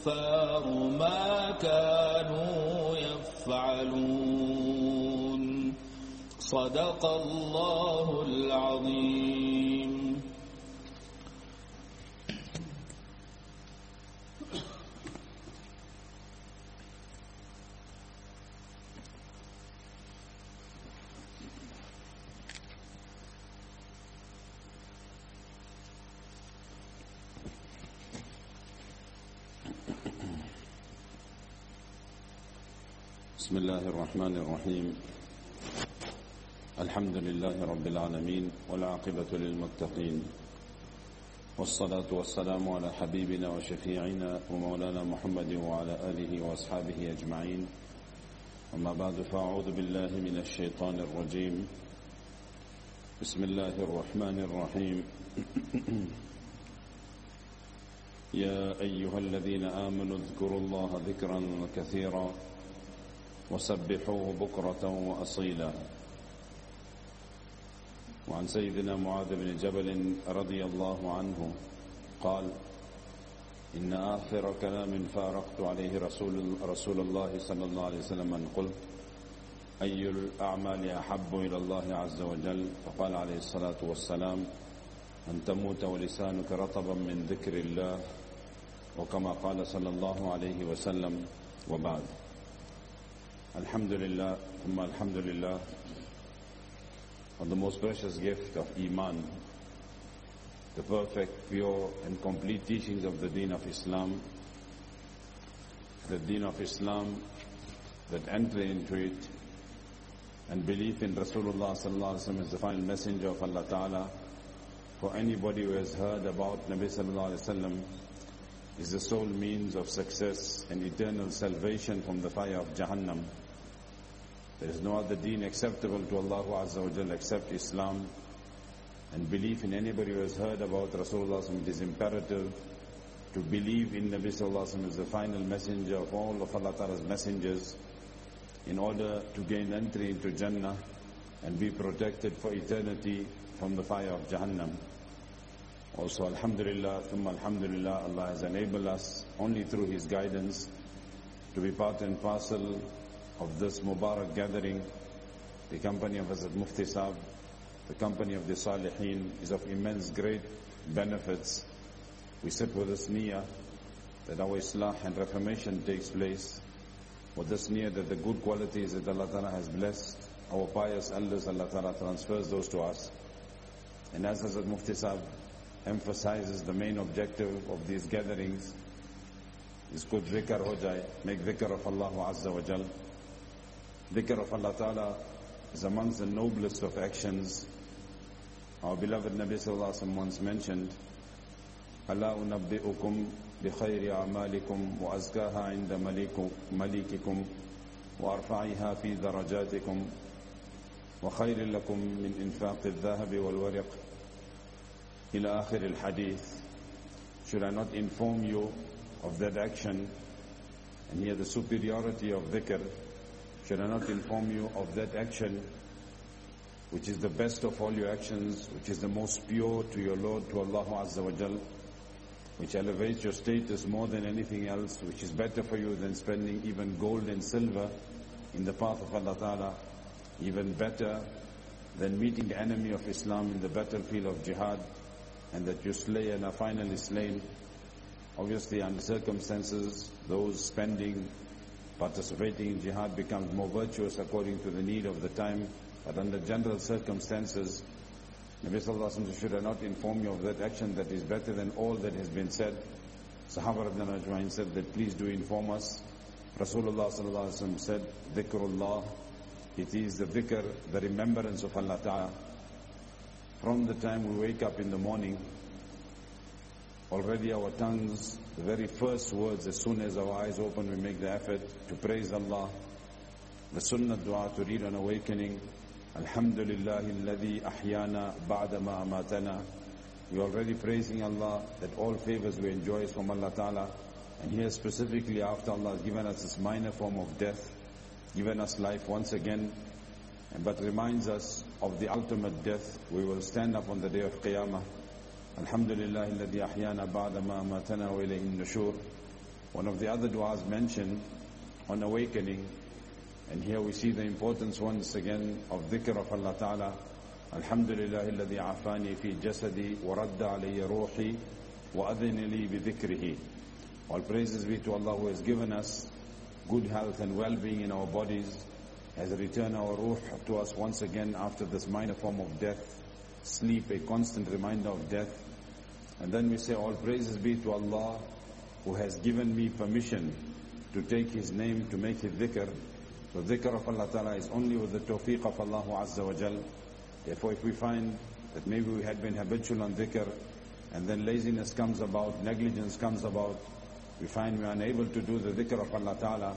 الكفار ما كانوا يفعلون. صدق الله العظيم. بسم الله الرحمن الرحيم. الحمد لله رب العالمين والعاقبة للمتقين. والصلاة والسلام على حبيبنا وشفيعنا ومولانا محمد وعلى آله وأصحابه أجمعين. أما بعد فأعوذ بالله من الشيطان الرجيم. بسم الله الرحمن الرحيم. يا أيها الذين آمنوا اذكروا الله ذكرا كثيرا وسبحوه بكرة وأصيلا. وعن سيدنا معاذ بن جبل رضي الله عنه قال إن آخر كلام فارقت عليه رسول, رسول الله صلى الله عليه وسلم أن قلت أي الأعمال أحب إلى الله عز وجل؟ فقال عليه الصلاة والسلام أن تموت ولسانك رطبا من ذكر الله. وكما قال صلى الله عليه وسلم وبعد. الحمد لله ثم الحمد لله for the most precious gift of Iman, the perfect, pure and complete teachings of the Deen of Islam, the Deen of Islam that enter into it and belief in Rasulullah sallallahu alaihi wasallam as the final messenger of Allah Ta'ala for anybody who has heard about Nabi sallallahu alaihi wasallam is the sole means of success and eternal salvation from the fire of Jahannam. There is no other deen acceptable to Allah Azza wa Jal except Islam. And belief in anybody who has heard about Rasulullah it is imperative to believe in Nabi Sallallahu Alaihi Wasallam as the final messenger of all of Allah Ta'ala's messengers in order to gain entry into Jannah and be protected for eternity from the fire of Jahannam. Also, Alhamdulillah, thumma Alhamdulillah, Allah has enabled us only through His guidance to be part and parcel of this Mubarak gathering the company of Hazrat Mufti Saab, the company of the Salihin is of immense great benefits. We sit with this niyyah that our Islah and reformation takes place. With this niyyah that the good qualities that Allah Ta'ala has blessed, our pious elders, Allah Ta'ala transfers those to us. And as Hazrat Mufti Saab emphasizes the main objective of these gatherings is good dhikr ho jaye, make dhikr of Allah Azza wa Jal. Dhikr of Allah Ta'ala is amongst the noblest of actions. Our beloved Nabi Sallallahu Alaihi Wasallam once mentioned, ألا أنبئكم بخير أعمالكم وأزكاها عند مليككم وأرفعها في درجاتكم وخير لكم من إنفاق الذهب والورق ila akhir al-hadith. Should I not inform you of that action and here the superiority of dhikr? Should I not inform you of that action which is the best of all your actions, which is the most pure to your Lord, to Allah Azza wa Jal, which elevates your status more than anything else, which is better for you than spending even gold and silver in the path of Allah Ta'ala, even better than meeting the enemy of Islam in the battlefield of jihad, and that you slay and are finally slain. Obviously, under circumstances, those spending participating in jihad becomes more virtuous according to the need of the time. But under general circumstances, Nabi Sallallahu Alaihi Wasallam should I not inform you of that action that is better than all that has been said. Sahaba Ibn Ajwain said that please do inform us. Rasulullah Sallallahu Alaihi Wasallam said, Dhikrullah, it is the dhikr, the remembrance of Allah Ta'ala. From the time we wake up in the morning, already our tongues the very first words, as soon as our eyes open, we make the effort to praise Allah. The sunnah dua to read on awakening. Alhamdulillah alladhi ahyana ba'dama amatana. We're already praising Allah that all favors we enjoy is from Allah Ta'ala. And here specifically after Allah has given us this minor form of death, given us life once again, but reminds us of the ultimate death. We will stand up on the day of Qiyamah. Alhamdulillah ahyana ba'da ma matana wa ilayhi nushur. One of the other du'as mentioned on awakening, and here we see the importance once again of dhikr of Allah Ta'ala. Alhamdulillah fi jasadi wa radda alayya ruhi wa adhina li bi. All praises be to Allah who has given us good health and well-being in our bodies, has returned our ruh to us once again after this minor form of death, sleep, a constant reminder of death, and then we say, all praises be to Allah who has given me permission to take His name, to make His dhikr. The dhikr of Allah Ta'ala is only with the tawfiq of Allah Azza wa Jal. Therefore if we find that maybe we had been habitual on dhikr, and then laziness comes about, negligence comes about, we find we are unable to do the dhikr of Allah Ta'ala,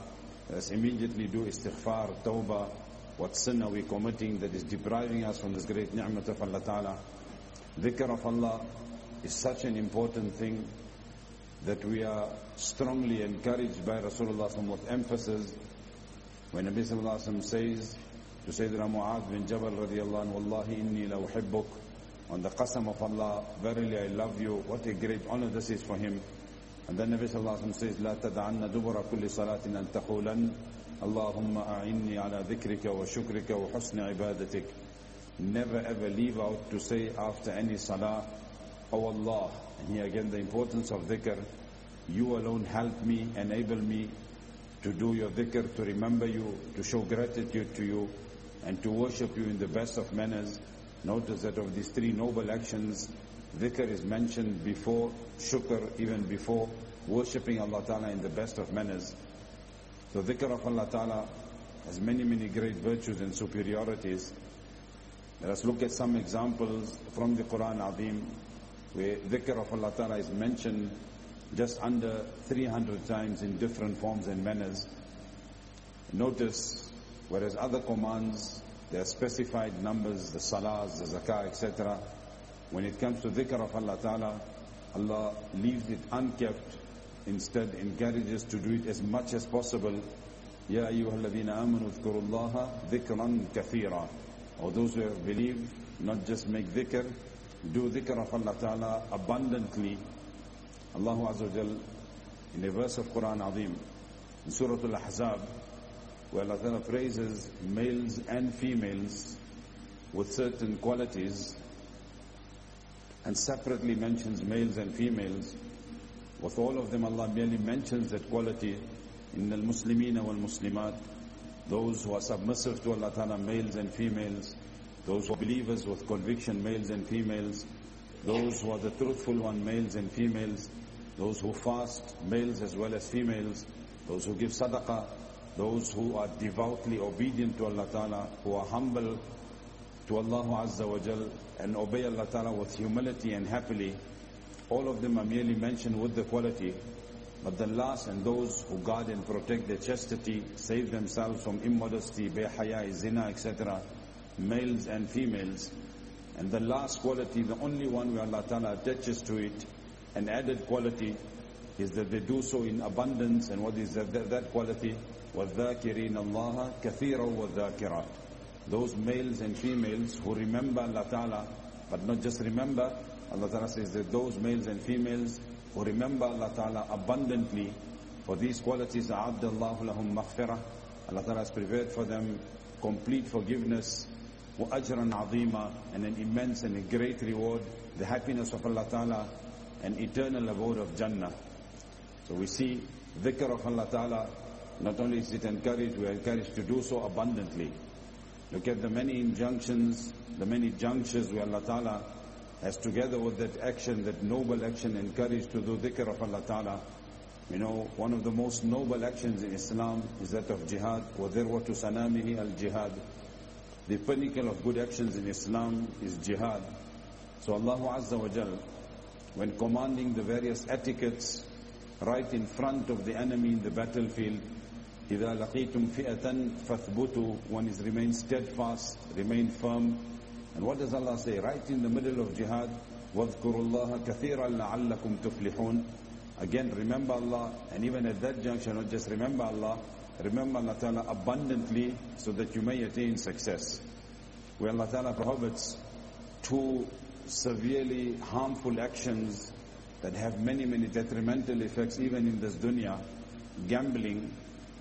let's immediately do istighfar, tawbah, what sin are we committing that is depriving us from this great ni'mat of Allah Ta'ala. Dhikr of Allah is such an important thing that we are strongly encouraged by Rasulullah with emphasis when Nabi Sallallahu Alaihi Wasallam says to Sayyidina Mu'adh bin Jabal radiallahu anhu, Wallahi inni la uhibbuk, on the qasam of Allah, verily I love you, what a great honor this is for him. And then Nabi Sallallahu Alaihi Wasallam says, لا تدعن دبر كل صلاة أن تقولن اللهم أعني على ذكرك وشكرك وحسن عبادتك. Never ever leave out to say after any salah, O Allah, and here again the importance of dhikr, you alone help me, enable me to do your dhikr, to remember you, to show gratitude to you, and to worship you in the best of manners. Notice that of these three noble actions, dhikr is mentioned before shukr, even before worshipping Allah Ta'ala in the best of manners. So dhikr of Allah Ta'ala has many, many great virtues and superiorities. Let us look at some examples from the Quran Azim where dhikr of Allah Ta'ala is mentioned just under 300 times in different forms and manners. Notice, whereas other commands, there are specified numbers, the salahs, the zakah, etc. When it comes to dhikr of Allah Ta'ala, Allah leaves it unkept, instead encourages to do it as much as possible. Ya ayyuhalladhina amanu dhkurullaha dhikran kathira. Or those who have believed, not just make dhikr, do dhikr of Allah Ta'ala abundantly. Allah Azza wa Jal, in a verse of Quran Azim, in Surah Al-Ahzab, where Allah Ta'ala praises males and females with certain qualities and separately mentions males and females. With all of them Allah merely mentions that quality in the Muslimina wal Muslimat, those who are submissive to Allah Ta'ala, males and females, those who are believers with conviction, males and females, those who are the truthful one, males and females, those who fast, males as well as females, those who give sadaqah, those who are devoutly obedient to Allah Ta'ala, who are humble to Allah Azza wa Jal and obey Allah Ta'ala with humility and happily, all of them are merely mentioned with the quality. But the last and those who guard and protect their chastity, save themselves from immodesty, behaya, zina, etc., males and females. And the last quality, the only one where Allah Ta'ala attaches to it, an added quality, is that they do so in abundance. And what is that, that, that quality? وَالذَّاكِرِينَ اللَّهَ كَثِيرًا وَالذَّاكِرَاتِ Those males and females who remember Allah Ta'ala, but not just remember, Allah Ta'ala says that those males and females who remember Allah Ta'ala abundantly, for these qualities, أَعَدَّ اللَّهُ لَهُمْ مَغْفِرَةً Allah Ta'ala has prepared for them complete forgiveness, وَأَجْرًا عَظِيمًا and an immense and a great reward, the happiness of Allah Ta'ala, an eternal abode of Jannah. So we see dhikr of Allah Ta'ala not only is it encouraged, we are encouraged to do so abundantly. Look at the many injunctions, the many junctures where Allah Ta'ala has together with that action, that noble action encouraged to do dhikr of Allah Ta'ala. You know, one of the most noble actions in Islam is that of jihad. وَذِرْوَةُ سَنَامِهِ al-jihad. The pinnacle of good actions in Islam is jihad. So Allah Azza wa Jal, when commanding the various etiquettes right in front of the enemy in the battlefield, إذا لقيتم فئة فاثبتوا one is remain steadfast remain firm and what does Allah say right in the middle of jihad واذكروا الله كثيرا لعلكم تفلحون again remember Allah and even at that junction not just remember Allah remember Allah Ta'ala abundantly so that you may attain success where Allah Ta'ala prohibits two severely harmful actions that have many many detrimental effects even in this dunya gambling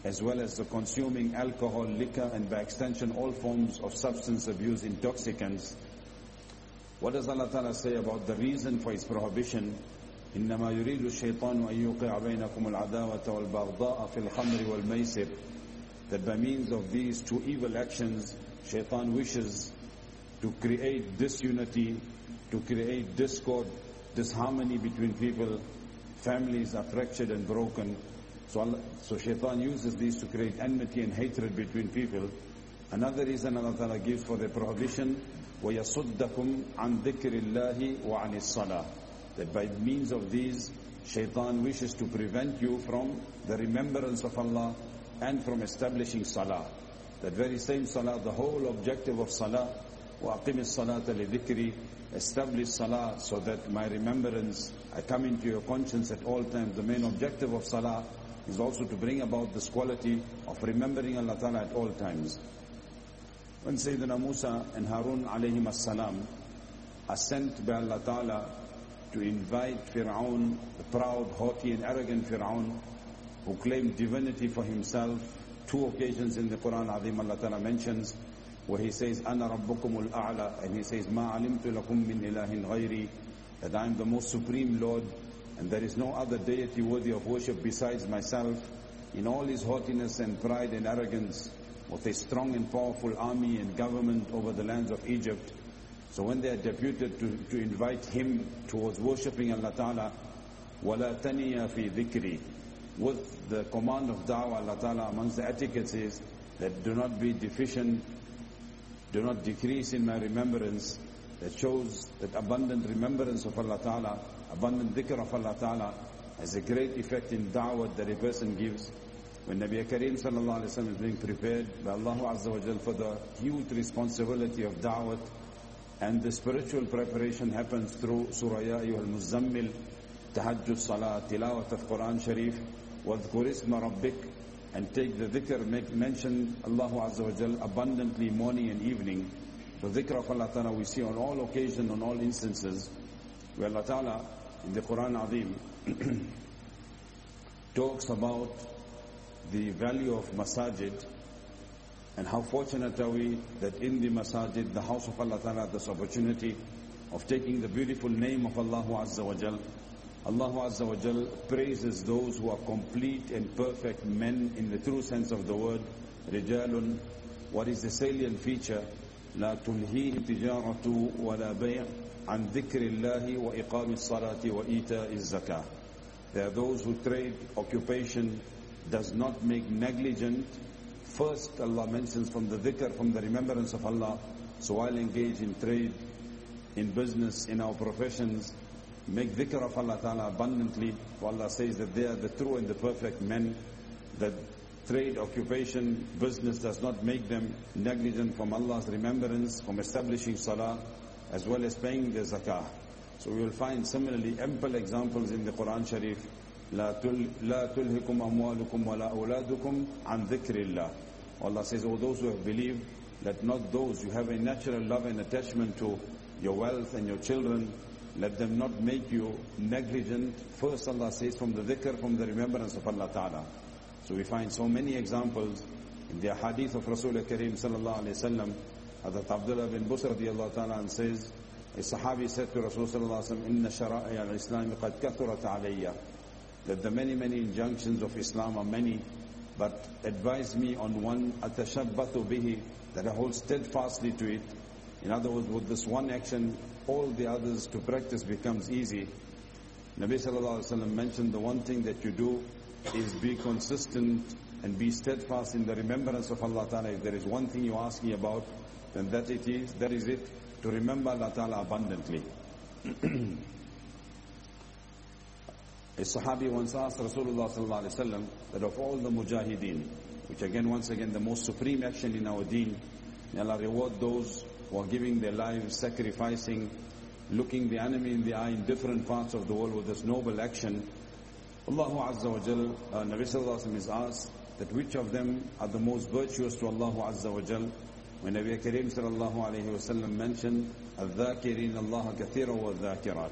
as well as the consuming alcohol, liquor, and by extension all forms of substance abuse, intoxicants. What does Allah Ta'ala say about the reason for His prohibition? إنما يريد الشيطان أن يوقع بينكم العداوة والبغضاء في الخمر والميسر that by means of these two evil actions, shaitan wishes to create disunity, to create discord, disharmony between people, families are fractured and broken, so, Allah, so shaitan uses these to create enmity and hatred between people. Another reason Allah Ta'ala gives for the prohibition, وَيَصُدَّكُمْ عَنْ ذِكْرِ اللَّهِ وَعَنِ الصَّلَاةِ That by means of these, shaitan wishes to prevent you from the remembrance of Allah and from establishing salah. That very same salah, the whole objective of salah, وَأَقِمِ الصَّلَاةَ لِذِكْرِ Establish salah so that my remembrance, I come into your conscience at all times. The main objective of salah is also to bring about this quality of remembering Allah Ta'ala at all times. When Sayyidina Musa and Harun alayhim as-salam are sent by Allah Ta'ala to invite Fir'aun, the proud, haughty and arrogant Fir'aun, who claimed divinity for himself, two occasions in the Quran Azim Allah Ta'ala mentions, where he says, Ana Rabbukumul A'la, and he says, Ma alimtu lakum min ilahin ghayri, that I am the most supreme Lord, and there is no other deity worthy of worship besides myself, in all his haughtiness and pride and arrogance, with a strong and powerful army and government over the lands of Egypt. So when they are deputed to, to invite him towards worshipping Allah Ta'ala, وَلَا تَنِيَ فِي ذِكْرِ With the command of da'wah, Allah Ta'ala amongst the etiquettes is that do not be deficient, do not decrease in my remembrance, that shows that abundant remembrance of Allah Ta'ala Abundant dhikr of Allah Ta'ala has a great effect in da'wah that a person gives. When Nabi Karim Sallallahu Alaihi Wasallam is being prepared by Allah Azza wa Jal for the huge responsibility of da'wah and the spiritual preparation happens through Surah Ya al-Muzzammil, Tahajjud Salah, Tilawat of Quran Sharif, Wadhkur Isma Rabbik, and take the dhikr, make, mention Allah Azza wa Jal abundantly morning and evening. So dhikr of Allah Ta'ala we see on all occasions, on all instances, where Allah Ta'ala in the Quran Azim talks about the value of masajid And how fortunate are we that in the masajid, the house of Allah Ta'ala, this opportunity of taking the beautiful name of Allah Azza wa Jal. Allah Azza wa Jal praises those who are complete and perfect men in the true sense of the word. رجال what is the salient feature لا تلهيه تجارة ولا بيع عن ذكر الله وإقام الصلاة وإيتاء الزكاة There are those who trade occupation does not make negligent First, Allah mentions from the dhikr, from the remembrance of Allah. So I'll engage in trade, in business, in our professions. Make dhikr of Allah Ta'ala abundantly. For Allah says that they are the true and the perfect men. That trade, occupation, business does not make them negligent from Allah's remembrance, from establishing salah, as well as paying the zakah. So we will find similarly ample examples in the Quran Sharif لا تل لا تلهكم أموالكم ولا أولادكم عن ذكر الله Allah says, oh, those who have believed, let not those who have a natural love and attachment to your wealth and your children, let them not make you negligent. First Allah says, from the dhikr, from the remembrance of Allah Ta'ala. So we find so many examples in the hadith of Rasulullah Kareem sallallahu alayhi wa sallam. Hazrat Abdullah bin Busr radiallahu ta'ala says, a Sahabi said to Rasulullah inna shara'i al-Islam qad kathurat alayya. That the many, many injunctions of Islam are many, but advise me on one, atashabbatu bihi, that I hold steadfastly to it. In other words, with this one action, all the others to practice becomes easy. Nabi sallallahu alayhi wa mentioned the one thing that you do is be consistent and be steadfast in the remembrance of Allah Ta'ala. If there is one thing you're asking about, then that it is, that is it, to remember Allah Ta'ala abundantly. A Sahabi once asked Rasulullah sallallahu alaihi wasallam that of all the mujahideen, which again, once again, the most supreme action in our deen, may Allah reward those who are giving their lives, sacrificing, looking the enemy in the eye in different parts of the world with this noble action. Allah Azza wa Jal, uh, Nabi sallallahu alaihi wasallam is asked that which of them are the most virtuous to Allah Azza wa Jal. When Nabi Kareem sallallahu alayhi wa sallam mentioned, الذاكرين الله كثيرا والذاكرات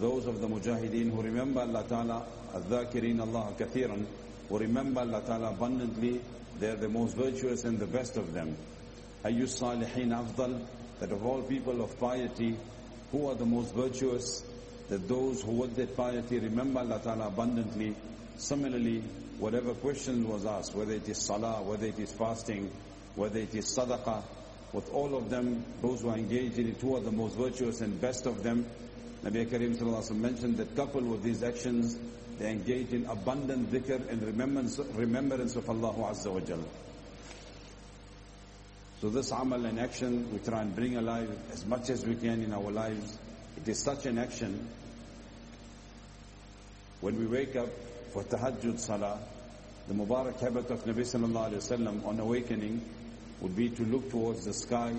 those of the mujahideen who remember Allah Ta'ala, al-dhakirin Allah kathiran, who remember Allah Ta'ala abundantly, they are the most virtuous and the best of them. Ayyus salihin afdal, that of all people of piety, who are the most virtuous? That those who with that piety remember Allah Ta'ala abundantly. Similarly, whatever question was asked, whether it is salah, whether it is fasting, whether it is sadaqah, with all of them, those who are engaged in it, who are the most virtuous and best of them? Nabi Karim mentioned that coupled with these actions, they engage in abundant dhikr and remembrance, remembrance of Allah Azza wa Jal. So this amal and action, we try and bring alive as much as we can in our lives. It is such an action. When we wake up for tahajjud salah, the Mubarak habit of Nabi sallallahu alayhi wasallam on awakening would be to look towards the sky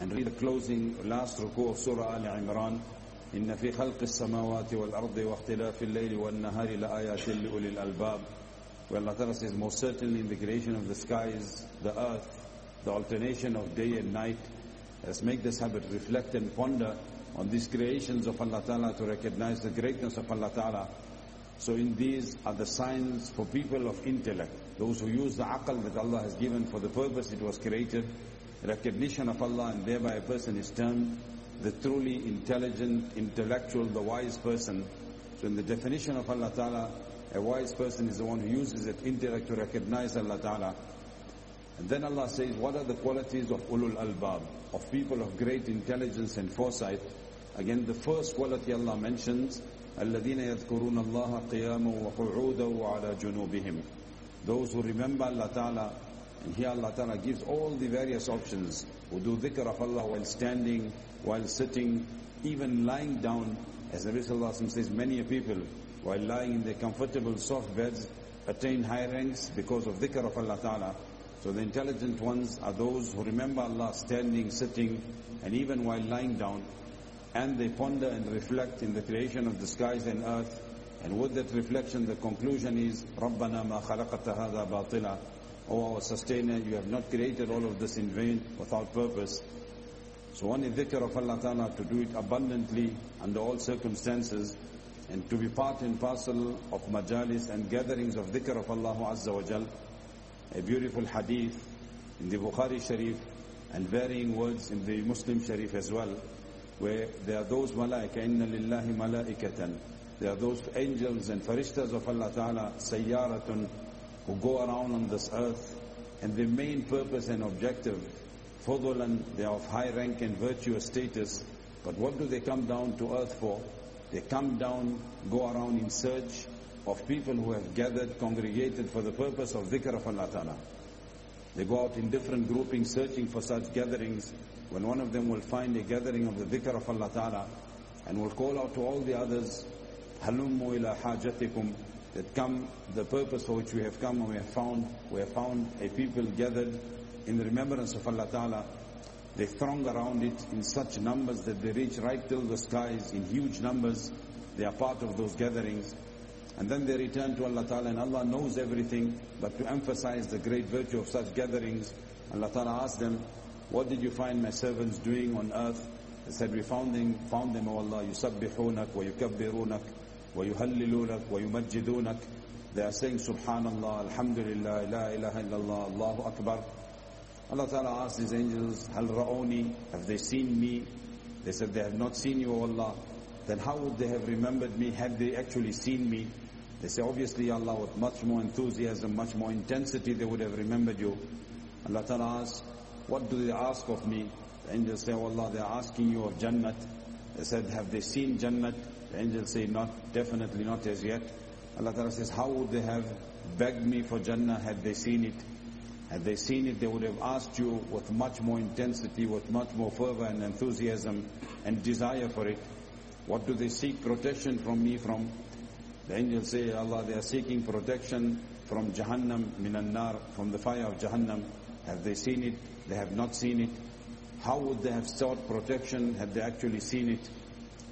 and read the closing last ruku of Surah Al Imran إن في خلق السماوات والأرض واختلاف الليل والنهار لآيات لأولي الألباب Where Allah Ta'ala says, most certainly in the creation of the skies, the earth, the alternation of day and night, let's make this habit reflect and ponder on these creations of Allah Ta'ala to recognize the greatness of Allah Ta'ala. So in these are the signs for people of intellect, those who use the aql that Allah has given for the purpose it was created, recognition of Allah and thereby a person is termed the truly intelligent, intellectual, the wise person. So in the definition of Allah Ta'ala, a wise person is the one who uses that intellect to recognize Allah Ta'ala. And then Allah says, what are the qualities of ulul albab, of people of great intelligence and foresight? Again, the first quality Allah mentions, الذين يذكرون الله قياما وقعودا وعلى جنوبهم. those who remember Allah Ta'ala, and here Allah Ta'ala gives all the various options, who do dhikr of Allah while standing, while sitting, even lying down, as Nabi Sallallahu Alaihi says, many people, while lying in their comfortable soft beds, attain high ranks because of dhikr of Allah Ta'ala. So the intelligent ones are those who remember Allah standing, sitting, and even while lying down, and they ponder and reflect in the creation of the skies and earth, and with that reflection, the conclusion is, رَبَّنَا مَا خَلَقَتَ هَذَا بَاطِلًا O our sustainer, you have not created all of this in vain, without purpose. So one is dhikr of Allah Ta'ala to do it abundantly under all circumstances and to be part and parcel of majalis and gatherings of dhikr of Allah Azza wa Jal. A beautiful hadith in the Bukhari Sharif and varying words in the Muslim Sharif as well, where there are those malaika, inna lillahi malaikatan. there are those angels and farishtas of Allah Ta'ala, sayyaratun, who go around on this earth, and their main purpose and objective, fudulan, they are of high rank and virtuous status, but what do they come down to earth for? They come down, go around in search of people who have gathered, congregated for the purpose of dhikr of Allah Ta'ala. They go out in different groupings searching for such gatherings. When one of them will find a gathering of the dhikr of Allah Ta'ala and will call out to all the others, halummu ila hajatikum, that come, the purpose for which we have come and we have found, we have found a people gathered in the remembrance of Allah Ta'ala. They throng around it in such numbers that they reach right till the skies in huge numbers. They are part of those gatherings. And then they return to Allah Ta'ala and Allah knows everything, but to emphasize the great virtue of such gatherings, Allah Ta'ala asked them, what did you find my servants doing on earth? They said, we found them, found them, O Allah, يُسَبِّحُونَك وَيُكَبِّرُونَك وَيُهَلِّلُونَك وَيُمَجِّدُونَك They are saying, Subhanallah, Alhamdulillah, La ilaha illallah, Allahu Akbar. Allah Ta'ala asked His angels, Hal ra'oni, have they seen me? They said, they have not seen you, O Allah. Then how would they have remembered me had they actually seen me? They say, obviously Allah, with much more enthusiasm, much more intensity, they would have remembered you. Allah Ta'ala asks, what do they ask of me? The angels say, oh Allah, they are asking you of Jannat. They said, have they seen Jannat? The angels say, not, definitely not as yet. Allah Ta'ala says, how would they have begged me for Jannah had they seen it? Had they seen it, they would have asked you with much more intensity, with much more fervor and enthusiasm and desire for it. What do they seek protection from me from? The angels say, Allah, they are seeking protection from Jahannam, minan nar, from the fire of Jahannam. Have they seen it? They have not seen it. How would they have sought protection had they actually seen it?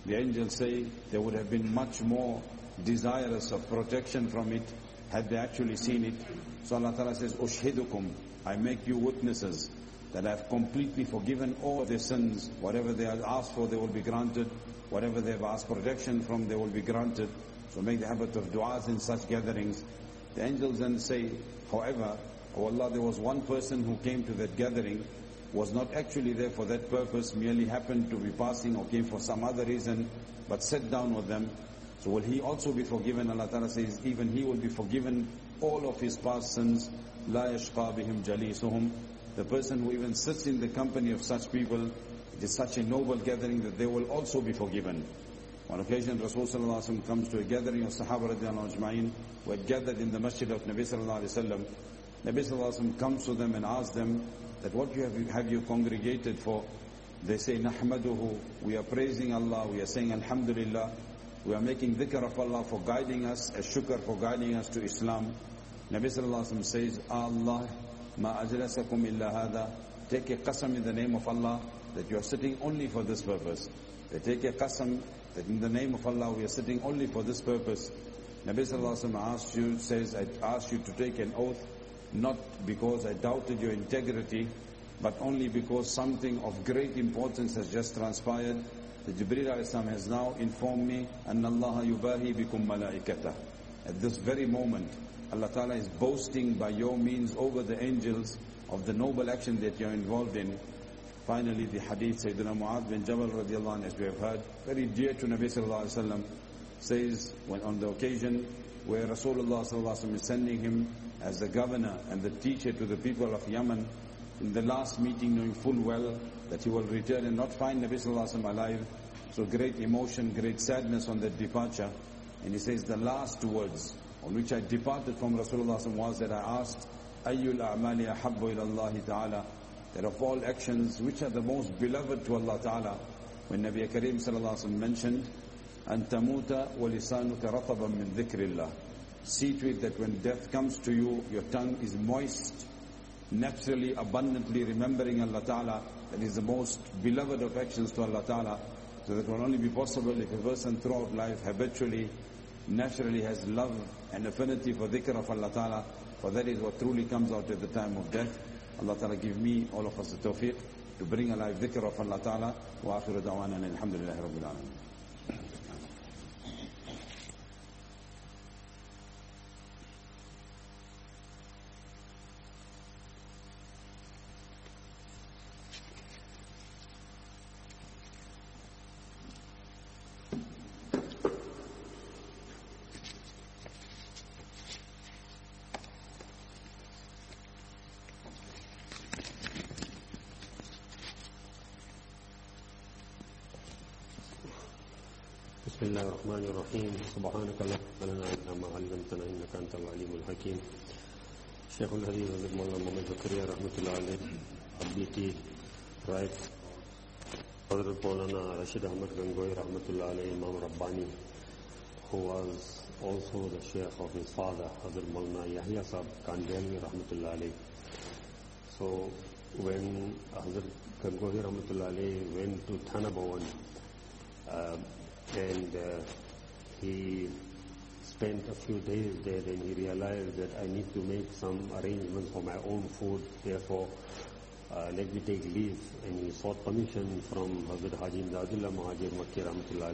The angels say they would have been much more desirous of protection from it had they actually seen it. So Allah Ta'ala says, Ushhidukum, I make you witnesses that I have completely forgiven all their sins. Whatever they have asked for, they will be granted. Whatever they have asked protection from, they will be granted. So make the habit of du'as in such gatherings. The angels then say, however, oh Allah, there was one person who came to that gathering, was not actually there for that purpose, merely happened to be passing or came for some other reason, but sat down with them. So will he also be forgiven? Allah Ta'ala says, even he will be forgiven all of his past sins. La yashqa bihim jalisuhum. The person who even sits in the company of such people, it is such a noble gathering that they will also be forgiven. On occasion, Rasulullah comes to a gathering of Sahaba radiallahu ajma'in, who had gathered in the masjid of Nabi sallallahu alayhi wa sallam. Nabi comes to them and asks them, that what you have, have you congregated for? They say, Nahmaduhu, we are praising Allah, we are saying Alhamdulillah, we are making dhikr of Allah for guiding us, a shukr for guiding us to Islam. Nabi sallallahu alayhi wa says, Allah, ma ajlasakum illa hada, take a qasam in the name of Allah that you are sitting only for this purpose. They take a qasam that in the name of Allah we are sitting only for this purpose. Nabi Sallallahu Alaihi Wasallam asked you, says, I ask you to take an oath, not because I doubted your integrity, but only because something of great importance has just transpired. The Jibreel Islam has now informed me, أن Allah yubahi bikum malaikata. At this very moment, Allah Ta'ala is boasting by your means over the angels of the noble action that you're involved in. Finally, the hadith Sayyidina Mu'adh bin Jabal radiallahu anh, as we have heard, very dear to Nabi sallallahu alayhi wa sallam, says when on the occasion where Rasulullah sallallahu alayhi wa is sending him as the governor and the teacher to the people of Yemen, in the last meeting knowing full well that he will return and not find Nabi sallallahu alayhi wa alive, so great emotion, great sadness on that departure. And he says the last words on which I departed from Rasulullah was that I asked, أَيُّ الْأَعْمَالِ أَحَبُّ إِلَى اللَّهِ تَعَالَى that of all actions, which are the most beloved to Allah Ta'ala? When Nabi Kareem Sallallahu Alaihi Wasallam mentioned, أن تموت ولسانك رطبا من ذكر الله. See to it that when death comes to you, your tongue is moist, naturally, abundantly remembering Allah Ta'ala. That is the most beloved of actions to Allah Ta'ala. So that will only be possible if a person throughout life habitually, naturally has love and affinity for dhikr of Allah Ta'ala. For that is what truly comes out at the time of death. Allah Ta'ala give me, all of us the tawfiq to bring alive dhikr of Allah Ta'ala. Wa akhiru da'wana alhamdulillahi rabbil alamin. بسم الله الرحمن الرحيم. سبحانك اللهم لنا الا ما علمتنا إنك أنت العليم الحكيم. شيخ الحديث حضرت مولانا محمد زكريا رحمة الله عليه ابی کی رائے حضرت مولانا رشيد أحمد گنگوئی رحمة الله عليه إمام رباني who was also the Sheikh of his father حضرت مولانا يحيى صاحب کانڈیلوی رحمة الله عليه. So when حضرت گنگوئی رحمة الله عليه went to Thanabhavan and uh, he spent a few days there then he realized that I need to make some arrangements for my own food. Therefore uh, let me take leave. And he sought permission from Hazrat Haji Imdadullah Mahajir Makki Rahmatullah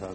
tha.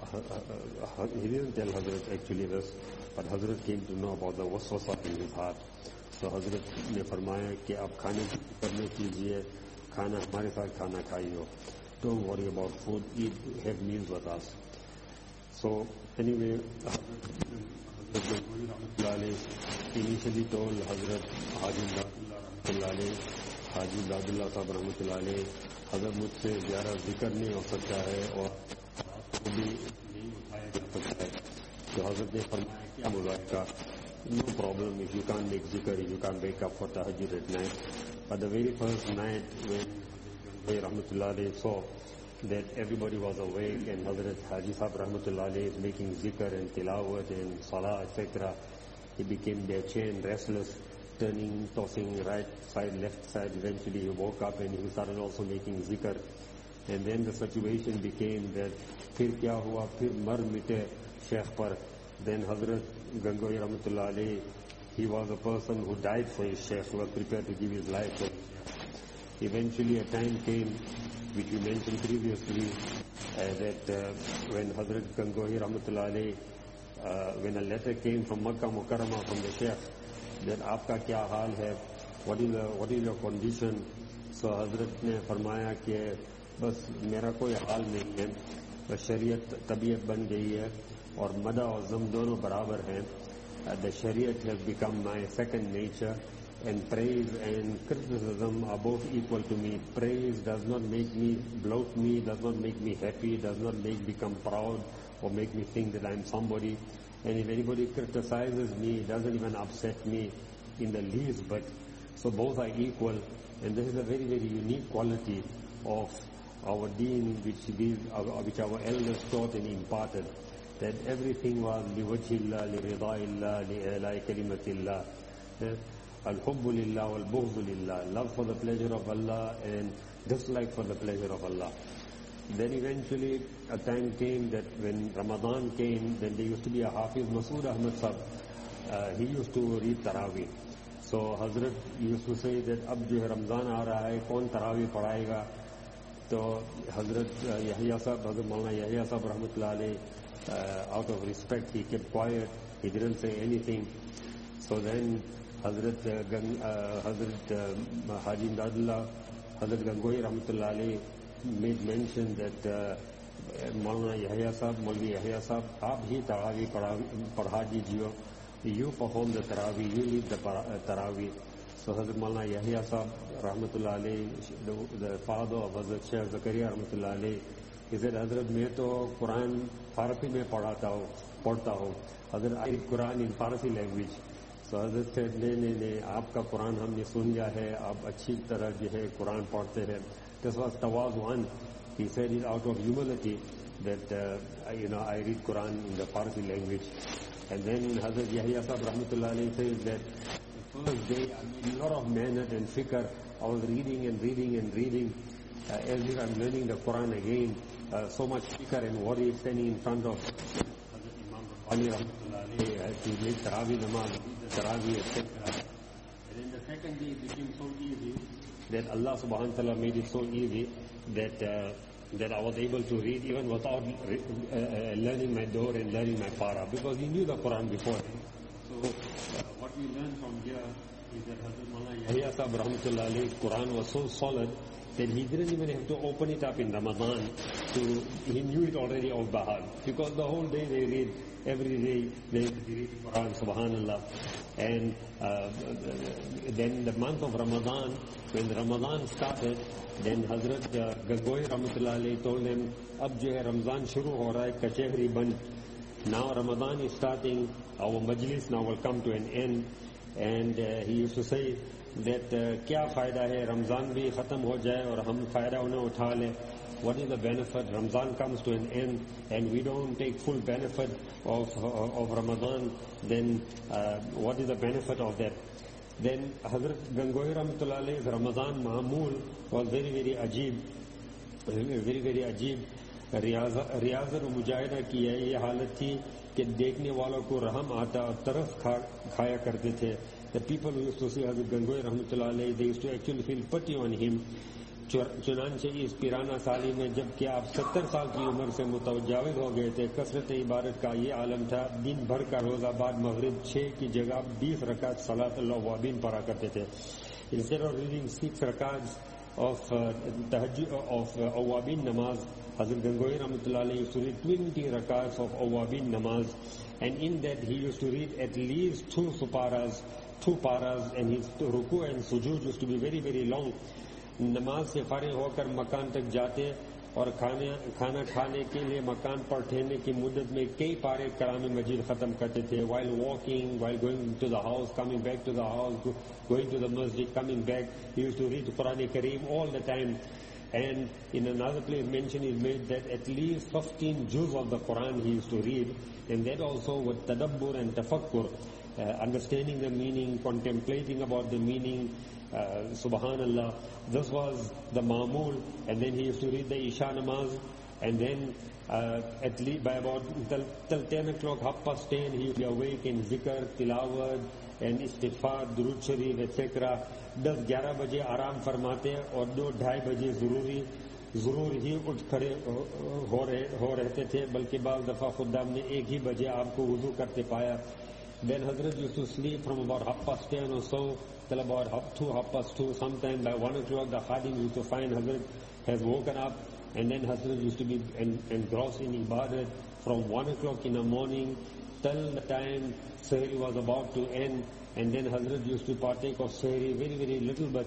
uh, uh, uh, he didn't tell Hazrat actually this but Hazrat came to know about the waswasa in his heart. تو حضرت نے فرمایا کہ آپ کھانے کی کرنے کیجیے کھانا ہمارے ساتھ کھانا کھائی ہو don't worry about food eat have meals بتاس so anyway حضرت رحمۃ اللہ علیہ انیشلی ٹول حضرت حاجی اللہ رحمۃ اللہ علیہ، حاجی داد اللہ صاحب رحمۃ اللہ علیہ، حضرت مجھ سے زیادہ ذکر نہیں ہو سکتا ہے اور کو بھی نہیں اٹھایا جا سکتا ہے۔ تو حضرت نے فرمایا کیا مذاکرہ no problem if you can't make zikr, if you can't wake up for tahajjud at night. But the very first night when Rahmatullah saw that everybody was awake and Hazrat Haji Sahib Rahmatullah is making zikr and tilawat and salah, etc., he became and restless, turning, tossing right side, left side. Eventually he woke up and he started also making zikr. And then the situation became that, Fir kya hua, fir mar mite Sheikh par. Then Hazrat شیخ پر دین حضرت گنگوئی رحمۃ اللہ علیہ he was a person who died for his Sheikh was prepare to give his life eventually a time came which you mention previously that when حضرت گنگوئی رحمۃ اللہ علیہ when a letter came from Mecca مکرمہ from دا شیخ دین آپ کا کیا حال ہے what is what is your condition so حضرت نے فرمایا کہ بس میرا کوئی حال نہیں ہے شریعت طبیعت بن گئی ہے or mada or zam dono barabar hain. The Shariat has become my second nature and praise and criticism are both equal to me. Praise does not make me bloat me, does not make me happy, does not make become proud or make me think that I'm somebody. And if anybody criticizes me, it doesn't even upset me in the least, but so both are equal. And this is a very, very unique quality of our deen which, these, uh, which our elders taught and imparted. That everything was liwajhillah, lirida'illah, li'ilai kalimatillah. Al-hubbu lillah wal-bughzu lillah. Love for the pleasure of Allah and dislike for the pleasure of Allah. Then eventually a time came that when Ramadan came, then there used to be a Hafiz Masood Ahmad Sahib. Uh, he used to read Taraweeh. So Hazrat used to say that اب جو ہے رمضان آ رہا ہے کون تراوی پڑھائے گا تو حضرت یحییٰ صاحب حضرت مولانا یحییٰ صاحب رحمۃ اللہ علیہ out of respect he keep quiet he didn't say anything so then حضرت حضرت حاجی امداد اللہ حضرت گنگوئی رحمۃ اللہ علیہ میڈ مینشن دیٹ مولانا یحییٰ صاحب مولوی یحییٰ صاحب آپ ہی تراوی پڑھا دیجیے یو پرفارم دا تراوی یو لیڈ دا تراوی So Hazrat Maulana Yahya Sahib, Rahmatullah alayhi, the, the father of Hazrat Shaykh Zakaria Rahmatullah alayhi, he said, Hazrat, میں تو قرآن فارسی میں پڑھاتا ہوں پڑھتا ہوں حضرت آئی قرآن ان فارسی لینگویج سو حضرت سے نہیں نہیں نہیں آپ کا قرآن ہم نے سن لیا ہے آپ اچھی طرح جو ہے قرآن پڑھتے ہیں this was تواز one he said is out of humility that you know I read Quran in the Farsi language and then حضرت یحییٰ صاحب رحمۃ اللہ علیہ سے that first day, I made a lot of mehnat and fikr. I was reading and reading and reading. Uh, as if I'm learning the Quran again, uh, so much fikr and worry standing in front of Imam Ali Rahmatullah I to make Taraweeh Namaz, Taraweeh, etc. And then the second day it became so easy that Allah subhanahu wa ta'ala made it so easy that uh, that I was able to read even without uh, uh, learning my door and learning my para because he knew the Quran before. So uh, what we learn from here is that Hazrat Mullah Yahya Sahib Quran was so solid that he didn't even have to open it up in Ramadan to, he knew it already off by heart because the whole day they read every day they read Quran, subhanallah. And uh, then the month of Ramadan, when Ramadan started, then Hazrat uh, Gagoi Rahmatullah told them, Ab jo hai Ramzan shuru ho raha hai, kachehri. Now Ramadan is starting, our majlis now will come to an end. And uh, he used to say that uh, kya fayda hai, Ramzan bhi khatam ho jaye aur hum fayda unhe utha le. What is the benefit? Ramzan comes to an end and we don't take full benefit of, of Ramadan, then uh, what is the benefit of that? Then Hazrat Gangohi Rahmatullah's Ramadan Mahmul was very, very ajib, very, very ajib. ریاض اور مجاہدہ کی یہ حالت تھی کہ دیکھنے والوں کو رحم آتا اور طرف کھایا کرتے تھے دا پیپل حضرت گنگوئی رحمۃ اللہ علیہ دے ٹو ایکچولی فیل پٹی آن ہم چنانچہ اس پیرانہ سالی میں جبکہ آپ ستر سال کی عمر سے متوجاوز ہو گئے تھے، کثرت عبارت کا یہ عالم تھا، دن بھر کا روزہ بعد مغرب چھ کی جگہ بیس رکعت صلاح اللہ وابین پڑھا کرتے تھے. انسٹیڈ آف ریڈنگ سکس رکعت آف آف اوابین نماز حضرت گنگوئی رحمۃ اللہ علیہ used to read 20 rakats of awabin namaz. And in that he used to read at least two suparas two paras and his ruku and sujood used to be very very long. Namaz se farigh hokar makan tak jate or khane khana khane ke liye makan par thehne ki muddat mein kai pare karam majid khatam karte the while walking while going to the house coming back to the house going to the masjid coming back. Used to read the quran kareem all the time. And in another place mention is made that at least 15 juz of the quran he used to read. And that also with tadabbur and tafakkur. Understanding the meaning contemplating about the meaning uh, subhanallah this was the Mamul, and then he used to read the Isha namaz, and then uh, at least by about till, till 10 o'clock, half past 10, he would be awake in zikr, tilawat, and istighfar, durud sharif, etc. دس گیارہ بجے آرام فرماتے اور دو ڈھائی بجے ضروری ضرور ہی اٹھ کھڑے ہو رہے ہو رہتے تھے بلکہ بعض دفعہ خدا نے ایک ہی بجے آپ کو وضو کرتے پایا Then Hazrat used to sleep from about half past ten or so till about half two, half past two. Sometime by one o'clock the Khadim used to find Hazrat has woken up and then Hazrat used to be engrossed in Ibadat from one o'clock in the morning till the time Sahri was about to end and then Hazrat used to partake of Sahri very very little but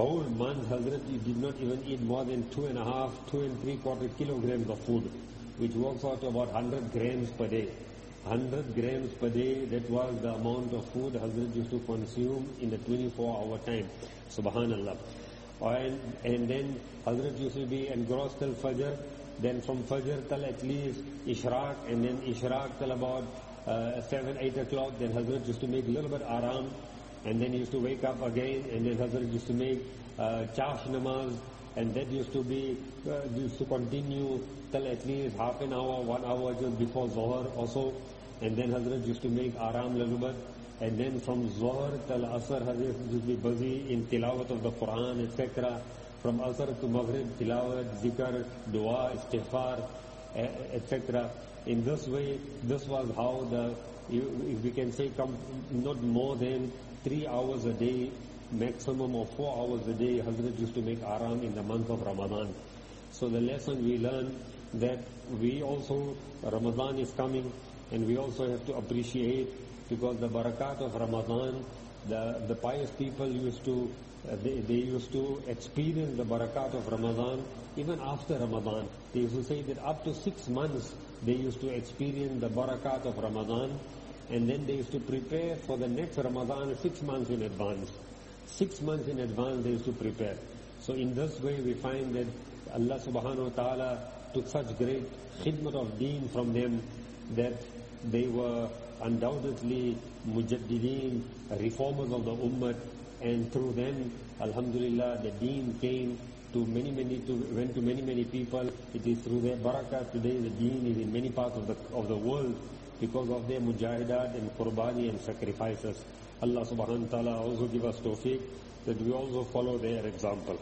whole month Hazrat did not even eat more than two and a half, two and three quarter kilograms of food, which works out to about 100 grams per day. 100 grams per day, that was the amount of food Hazrat used to consume in the 24-hour time. Subhanallah. And, and then Hazrat used to be engrossed till Fajr, then from Fajr till at least Ishraq, and then Ishraq till about uh, 7, 8 o'clock, then Hazrat used to make a little bit aram, and then he used to wake up again, and then Hazrat used to make uh, chash namaz, and that used to be, uh, used to continue till at least half an hour, one hour just before Zohar also. And then Hazrat used to make Aram Lalubat. And then from Zohar till Asr, Hazrat used to be busy in tilawat of the Quran, etc. From Asr to Maghrib, tilawat, zikr, dua, istighfar, etc. In this way, this was how the, if we can say, not more than three hours a day, maximum of four hours a day, Hazrat used to make Aram in the month of Ramadan. So the lesson we learn that we also, Ramadan is coming and we also have to appreciate because the barakat of Ramadan, the, the pious people used to, uh, they, they used to experience the barakat of Ramadan even after Ramadan. They used to say that up to six months they used to experience the barakat of Ramadan and then they used to prepare for the next Ramadan six months in advance. Six months in advance they used to prepare. So in this way we find that Allah subhanahu wa ta'ala took such great khidmat of deen from them that they were undoubtedly mujaddideen, reformers of the ummah, and through them, alhamdulillah, the deen came to many, many, to, went to many, many people. It is through their barakah today the deen is in many parts of the, of the world because of their mujahidat and qurbani and sacrifices. Allah subhanahu wa ta'ala also give us tawfiq that we also follow their example.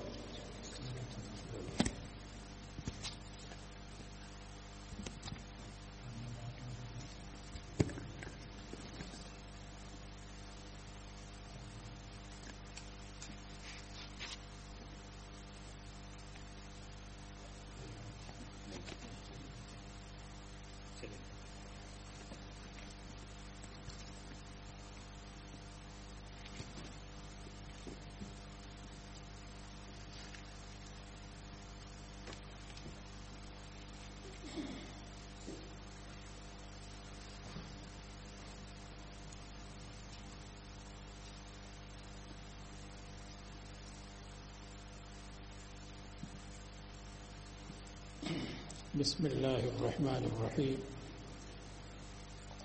بسم الله الرحمن الرحيم.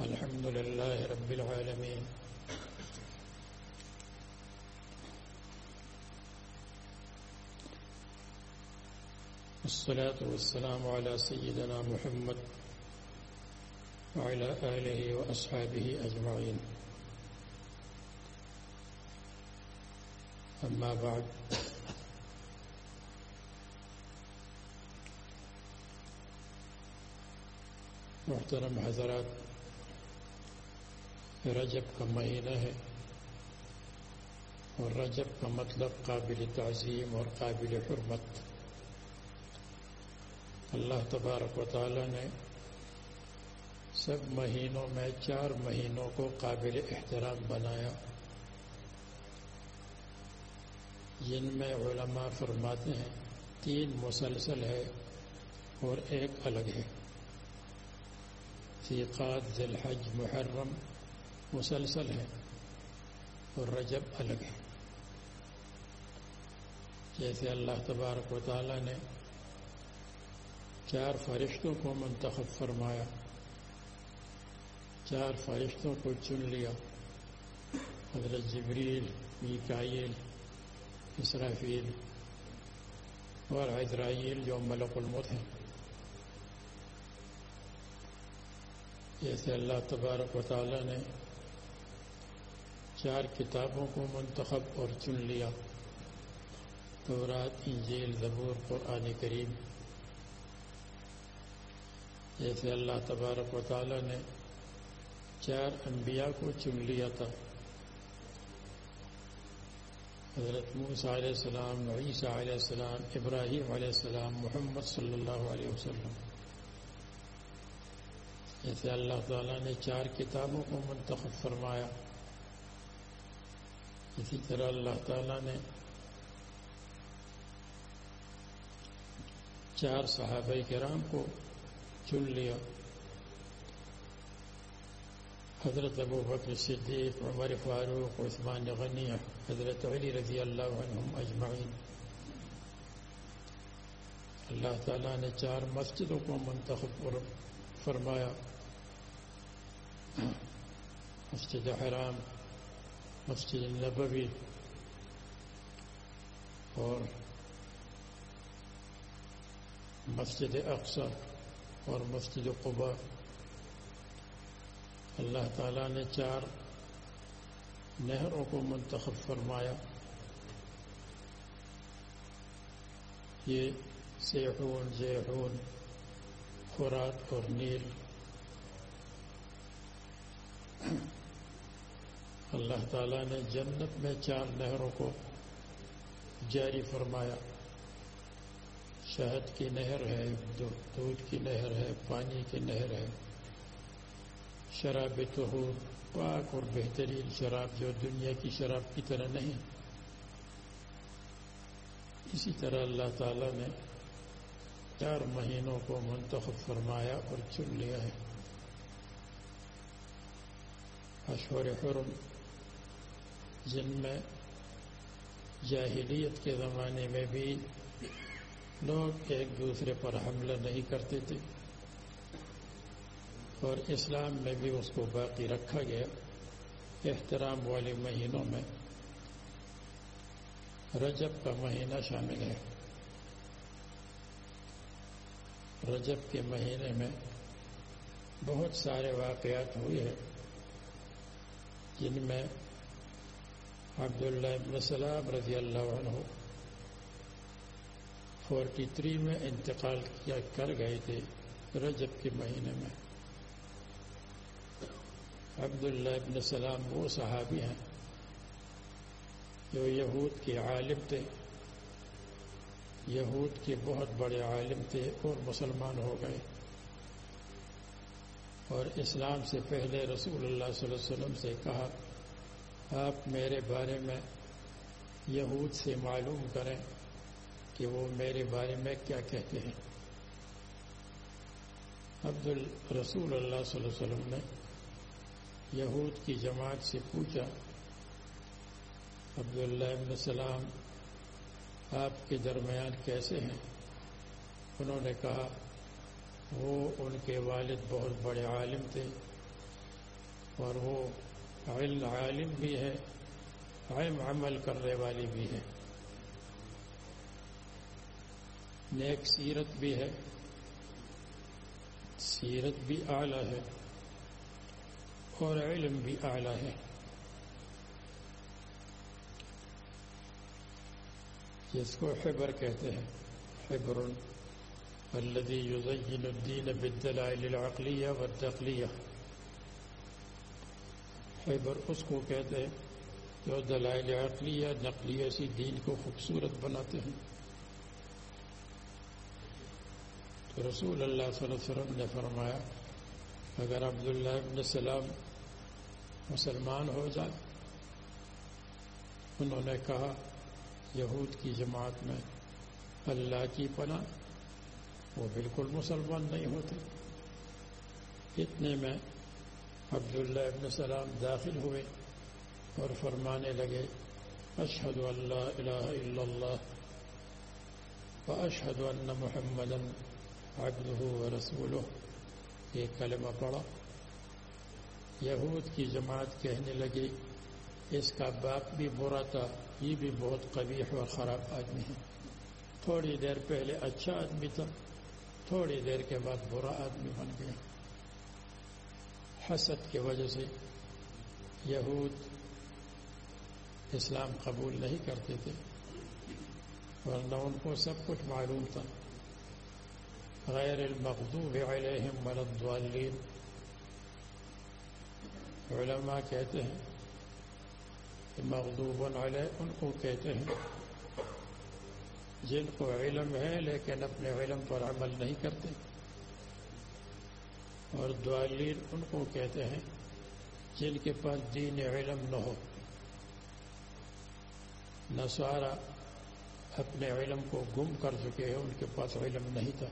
الحمد لله رب العالمين. الصلاة والسلام على سيدنا محمد وعلى آله وأصحابه أجمعين. أما بعد محترم حضرات، رجب کا مہینہ ہے اور رجب کا مطلب قابل تعظیم اور قابل حرمت۔ اللہ تبارک و تعالی نے سب مہینوں میں چار مہینوں کو قابل احترام بنایا۔ جن میں علماء فرماتے ہیں، تین مسلسل ہے اور ایک الگ ہے۔ فیقات ذی الحج محرم مسلسل ہے اور رجب الگ ہے۔ جیسے اللہ تبارک و تعالی نے چار فرشتوں کو منتخب فرمایا، چار فرشتوں کو چن لیا۔ حضرت جبریل، میکائیل، اسرافیل اور حضرائیل جو ملک المت ہیں۔ جیسے اللہ تبارک و تعالی نے چار کتابوں کو منتخب اور چن لیا۔ تورات، انجیل، زبور، قرآن کریم۔ جیسے اللہ تبارک و تعالی نے چار انبیاء کو چن لیا تھا۔ حضرت موسیٰ علیہ السلام، عیسیٰ علیہ السلام، ابراہیم علیہ السلام، محمد صلی اللہ علیہ وسلم۔ جیسے اللہ تعالیٰ نے چار کتابوں کو منتخب فرمایا۔ اسی طرح اللہ تعالیٰ نے چار صحابہ کرام کو چن لیا۔ حضرت ابو بکر صدیق، عمر فاروق، عثمان غنی، حضرت علی رضی اللہ عنہم اجمعین۔ اللہ تعالیٰ نے چار مسجدوں کو منتخب فرمایا۔ مسجد حرام، مسجد النبوی اور مسجد اقسا اور مسجد قبا اللہ تعالیٰ نے چار نہروں کو منتخب فرمایا۔ یہ سیحون، زیحون، فرات اور نیل۔ اللہ تعالیٰ نے جنت میں چار نہروں کو جاری فرمایا۔ شہد کی نہر ہے، دودھ کی نہر ہے، پانی کی نہر ہے۔ شراب طہور پاک اور بہترین شراب جو دنیا کی شراب کی طرح نہیں۔ اسی طرح اللہ تعالیٰ نے چار مہینوں کو منتخب فرمایا اور چن لیا ہے۔ اشور حرم جن میں جاہلیت کے زمانے میں بھی لوگ ایک دوسرے پر حملہ نہیں کرتے تھے۔ اور اسلام میں بھی اس کو باقی رکھا گیا۔ احترام والے مہینوں میں رجب کا مہینہ شامل ہے۔ رجب کے مہینے میں بہت سارے واقعات ہوئے ہیں۔ جن میں عبداللہ ابن سلام رضی اللہ عنہ فورٹی تھری میں انتقال کیا، کر گئے تھے رجب کے مہینے میں۔ عبداللہ ابن سلام وہ صحابی ہیں جو یہود کے عالم تھے۔ یہود کے بہت بڑے عالم تھے اور مسلمان ہو گئے۔ اور اسلام سے پہلے رسول اللہ صلی اللہ علیہ وسلم سے کہا، آپ میرے بارے میں یہود سے معلوم کریں کہ وہ میرے بارے میں کیا کہتے ہیں۔ عبد الرسول اللہ صلی اللہ علیہ وسلم نے یہود کی جماعت سے پوچھا، عبداللہ ابن السلام آپ کے درمیان کیسے ہیں؟ انہوں نے کہا وہ ان کے والد بہت بڑے عالم تھے اور وہ علم عالم بھی ہے، علم عمل کرنے والی بھی ہے نیک سیرت بھی ہے۔ سیرت بھی اعلی ہے اور علم بھی اعلی ہے۔ جس کو حبر کہتے ہیں حبر الذي يزين الدين بالدلائل العقلية والدقلية. حبر اس کو کہتے ہیں جو دلائل عقلیہ نقلیہ سی دین کو خوبصورت بناتے ہیں۔ تو رسول اللہ صلی اللہ علیہ وسلم نے فرمایا، اگر عبداللہ ابن سلام مسلمان ہو جائے، انہوں نے کہا، یہود کی جماعت میں اللہ کی پناہ وہ بالکل مسلمان نہیں ہوتے۔ اتنے میں عبداللہ ابن سلام داخل ہوئے اور فرمانے لگے، اشہد اللہ الہ الا اللہ و اشہد ان محمد عبدہ و یہ کلمہ پڑا یہود کی جماعت کہنے لگی اس کا باپ بھی برا تھا، یہ بھی بہت قبیح و خراب آدمی ہے۔ تھوڑی دیر پہلے اچھا آدمی تھا تھوڑی دیر کے بعد برا آدمی بن گیا۔ حسد کی وجہ سے یہود اسلام قبول نہیں کرتے تھے۔ ورنہ ان کو سب کچھ معلوم تھا۔ غیر المغضوب علیہم ولا الضالین۔ علماء کہتے ہیں کہ مغضوب علیہ ان کو کہتے ہیں۔ جن کو علم ہے لیکن اپنے علم پر عمل نہیں کرتے۔ اور دعالین ان کو کہتے ہیں جن کے پاس دین علم نہ ہو۔ نسوارا اپنے علم کو گم کر چکے ہیں، ان کے پاس علم نہیں تھا۔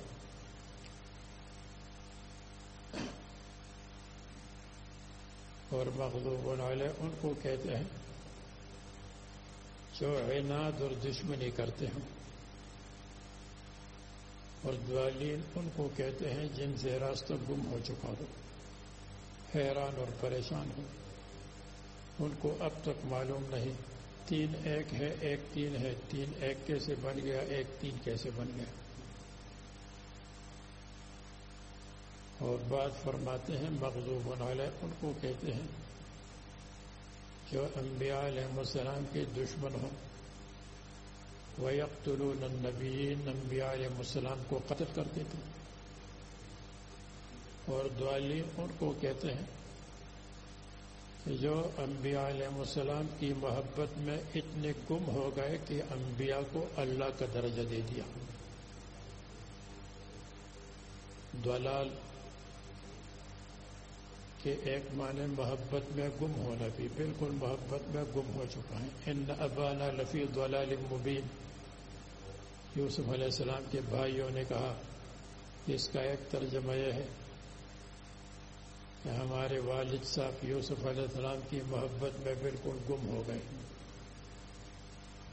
اور مغلوب علیہ ان کو کہتے ہیں، جو عناد اور دشمنی کرتے ہیں اور دوالین ان کو کہتے ہیں جن سے راستہ گم ہو چکا ہو۔ حیران اور پریشان ہو ان کو اب تک معلوم نہیں۔ تین ایک ہے، ایک تین ہے۔ تین ایک کیسے بن گیا؟ ایک تین کیسے بن گیا؟ اور بات فرماتے ہیں مغزوب علیہ، ان کو کہتے ہیں جو انبیاء علیہ السلام کے دشمن ہوں۔ وَيَقْتُلُونَ النَّبِيِّينَ انبیاء علیہ السلام کو قتل کرتے تھے اور دوالی ان کو کہتے ہیں کہ جو انبیاء علیہ السلام کی محبت میں اتنے گم ہو گئے کہ انبیاء کو اللہ کا درجہ دے دیا۔ دلال کہ ایک معنی محبت میں گم ہونا بھی، بالکل محبت میں گم ہو چکا ہے۔ ان ابانا لفی دلال مبین۔ یوسف علیہ السلام کے بھائیوں نے کہا کہ اس کا ایک ترجمہ یہ ہے کہ ہمارے والد صاحب یوسف علیہ السلام کی محبت میں بالکل گم ہو گئے۔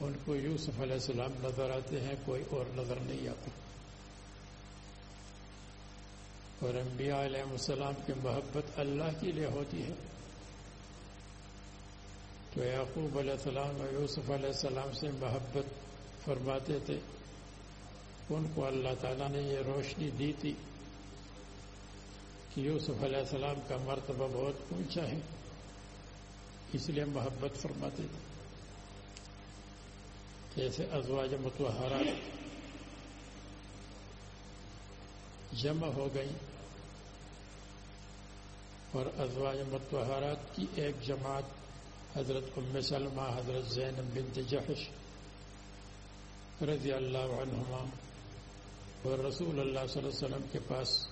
ان کو یوسف علیہ السلام نظر آتے ہیں، کوئی اور نظر نہیں آتا۔ اور انبیاء علیہ السلام کی محبت اللہ کے لیے ہوتی ہے۔ تو یعقوب علیہ السلام اور یوسف علیہ السلام سے محبت فرماتے تھے۔ ان کو اللہ تعالیٰ نے یہ روشنی دی تھی کہ یوسف علیہ السلام کا مرتبہ بہت اونچا ہے، اس لیے محبت فرماتے تھے۔ جیسے ازواج متحرات جمع ہو گئی اور ازواج متحرات کی ایک جماعت حضرت ام سلمہ، حضرت زین بنت جحش رضی اللہ عنہما اور رسول اللہ صلی اللہ علیہ وسلم کے پاس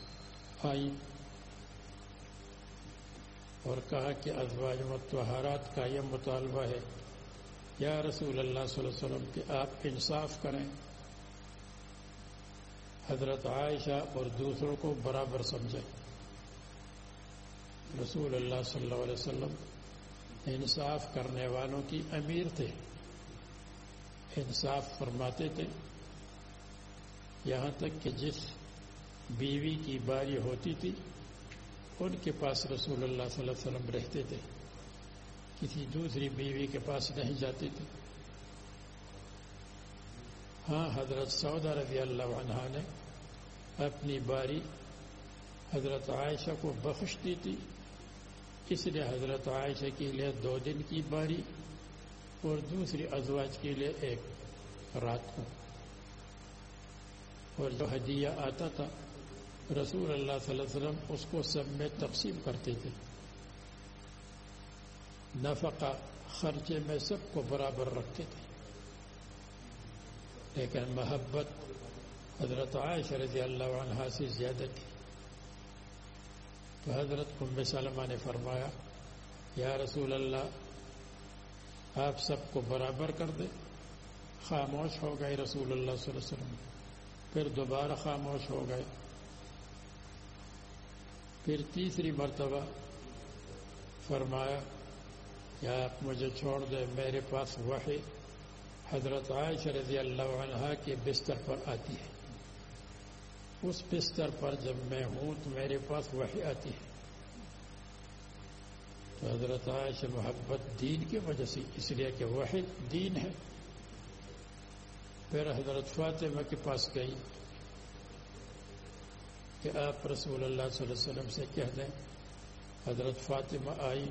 آئی اور کہا کہ ازواج متحرات کا یہ مطالبہ ہے، یا رسول اللہ صلی اللہ علیہ وسلم کہ آپ انصاف کریں۔ حضرت عائشہ اور دوسروں کو برابر سمجھیں۔ رسول اللہ صلی اللہ علیہ وسلم انصاف کرنے والوں کی امیر تھے۔ انصاف فرماتے تھے۔ یہاں تک کہ جس بیوی کی باری ہوتی تھی، ان کے پاس رسول اللہ صلی اللہ علیہ وسلم رہتے تھے۔ کسی دوسری بیوی کے پاس نہیں جاتے تھے۔ ہاں حضرت سعودہ رضی اللہ عنہ نے اپنی باری حضرت عائشہ کو بخش دی تھی۔ اس لیے حضرت عائشہ کے لیے دو دن کی باری اور دوسری ازواج کے لیے ایک رات کو۔ اور جو ہدیہ آتا تھا، رسول اللہ صلی اللہ علیہ وسلم اس کو سب میں تقسیم کرتے تھے۔ نفقہ خرچے میں سب کو برابر رکھتے تھے۔ لیکن محبت حضرت عائشہ رضی اللہ عنہ سے زیادہ تھی۔ تو حضرت ام سلمہ نے فرمایا، یا رسول اللہ، آپ سب کو برابر کر دیں خاموش ہو گئے رسول اللہ صلی اللہ علیہ وسلم۔ پھر دوبارہ خاموش ہو گئے۔ پھر تیسری مرتبہ فرمایا کہ آپ مجھے چھوڑ دیں، میرے پاس وحی حضرت عائشہ رضی اللہ عنہ کے بستر پر آتی ہے۔ اس بستر پر جب میں ہوں تو میرے پاس وحی آتی ہے۔ تو حضرت عائشہ محبت دین کی وجہ سے، اس لیے کہ وحی دین ہے۔ پھر حضرت فاطمہ کے پاس گئی کہ آپ رسول اللہ صلی اللہ علیہ وسلم سے کہہ دیں۔ حضرت فاطمہ آئی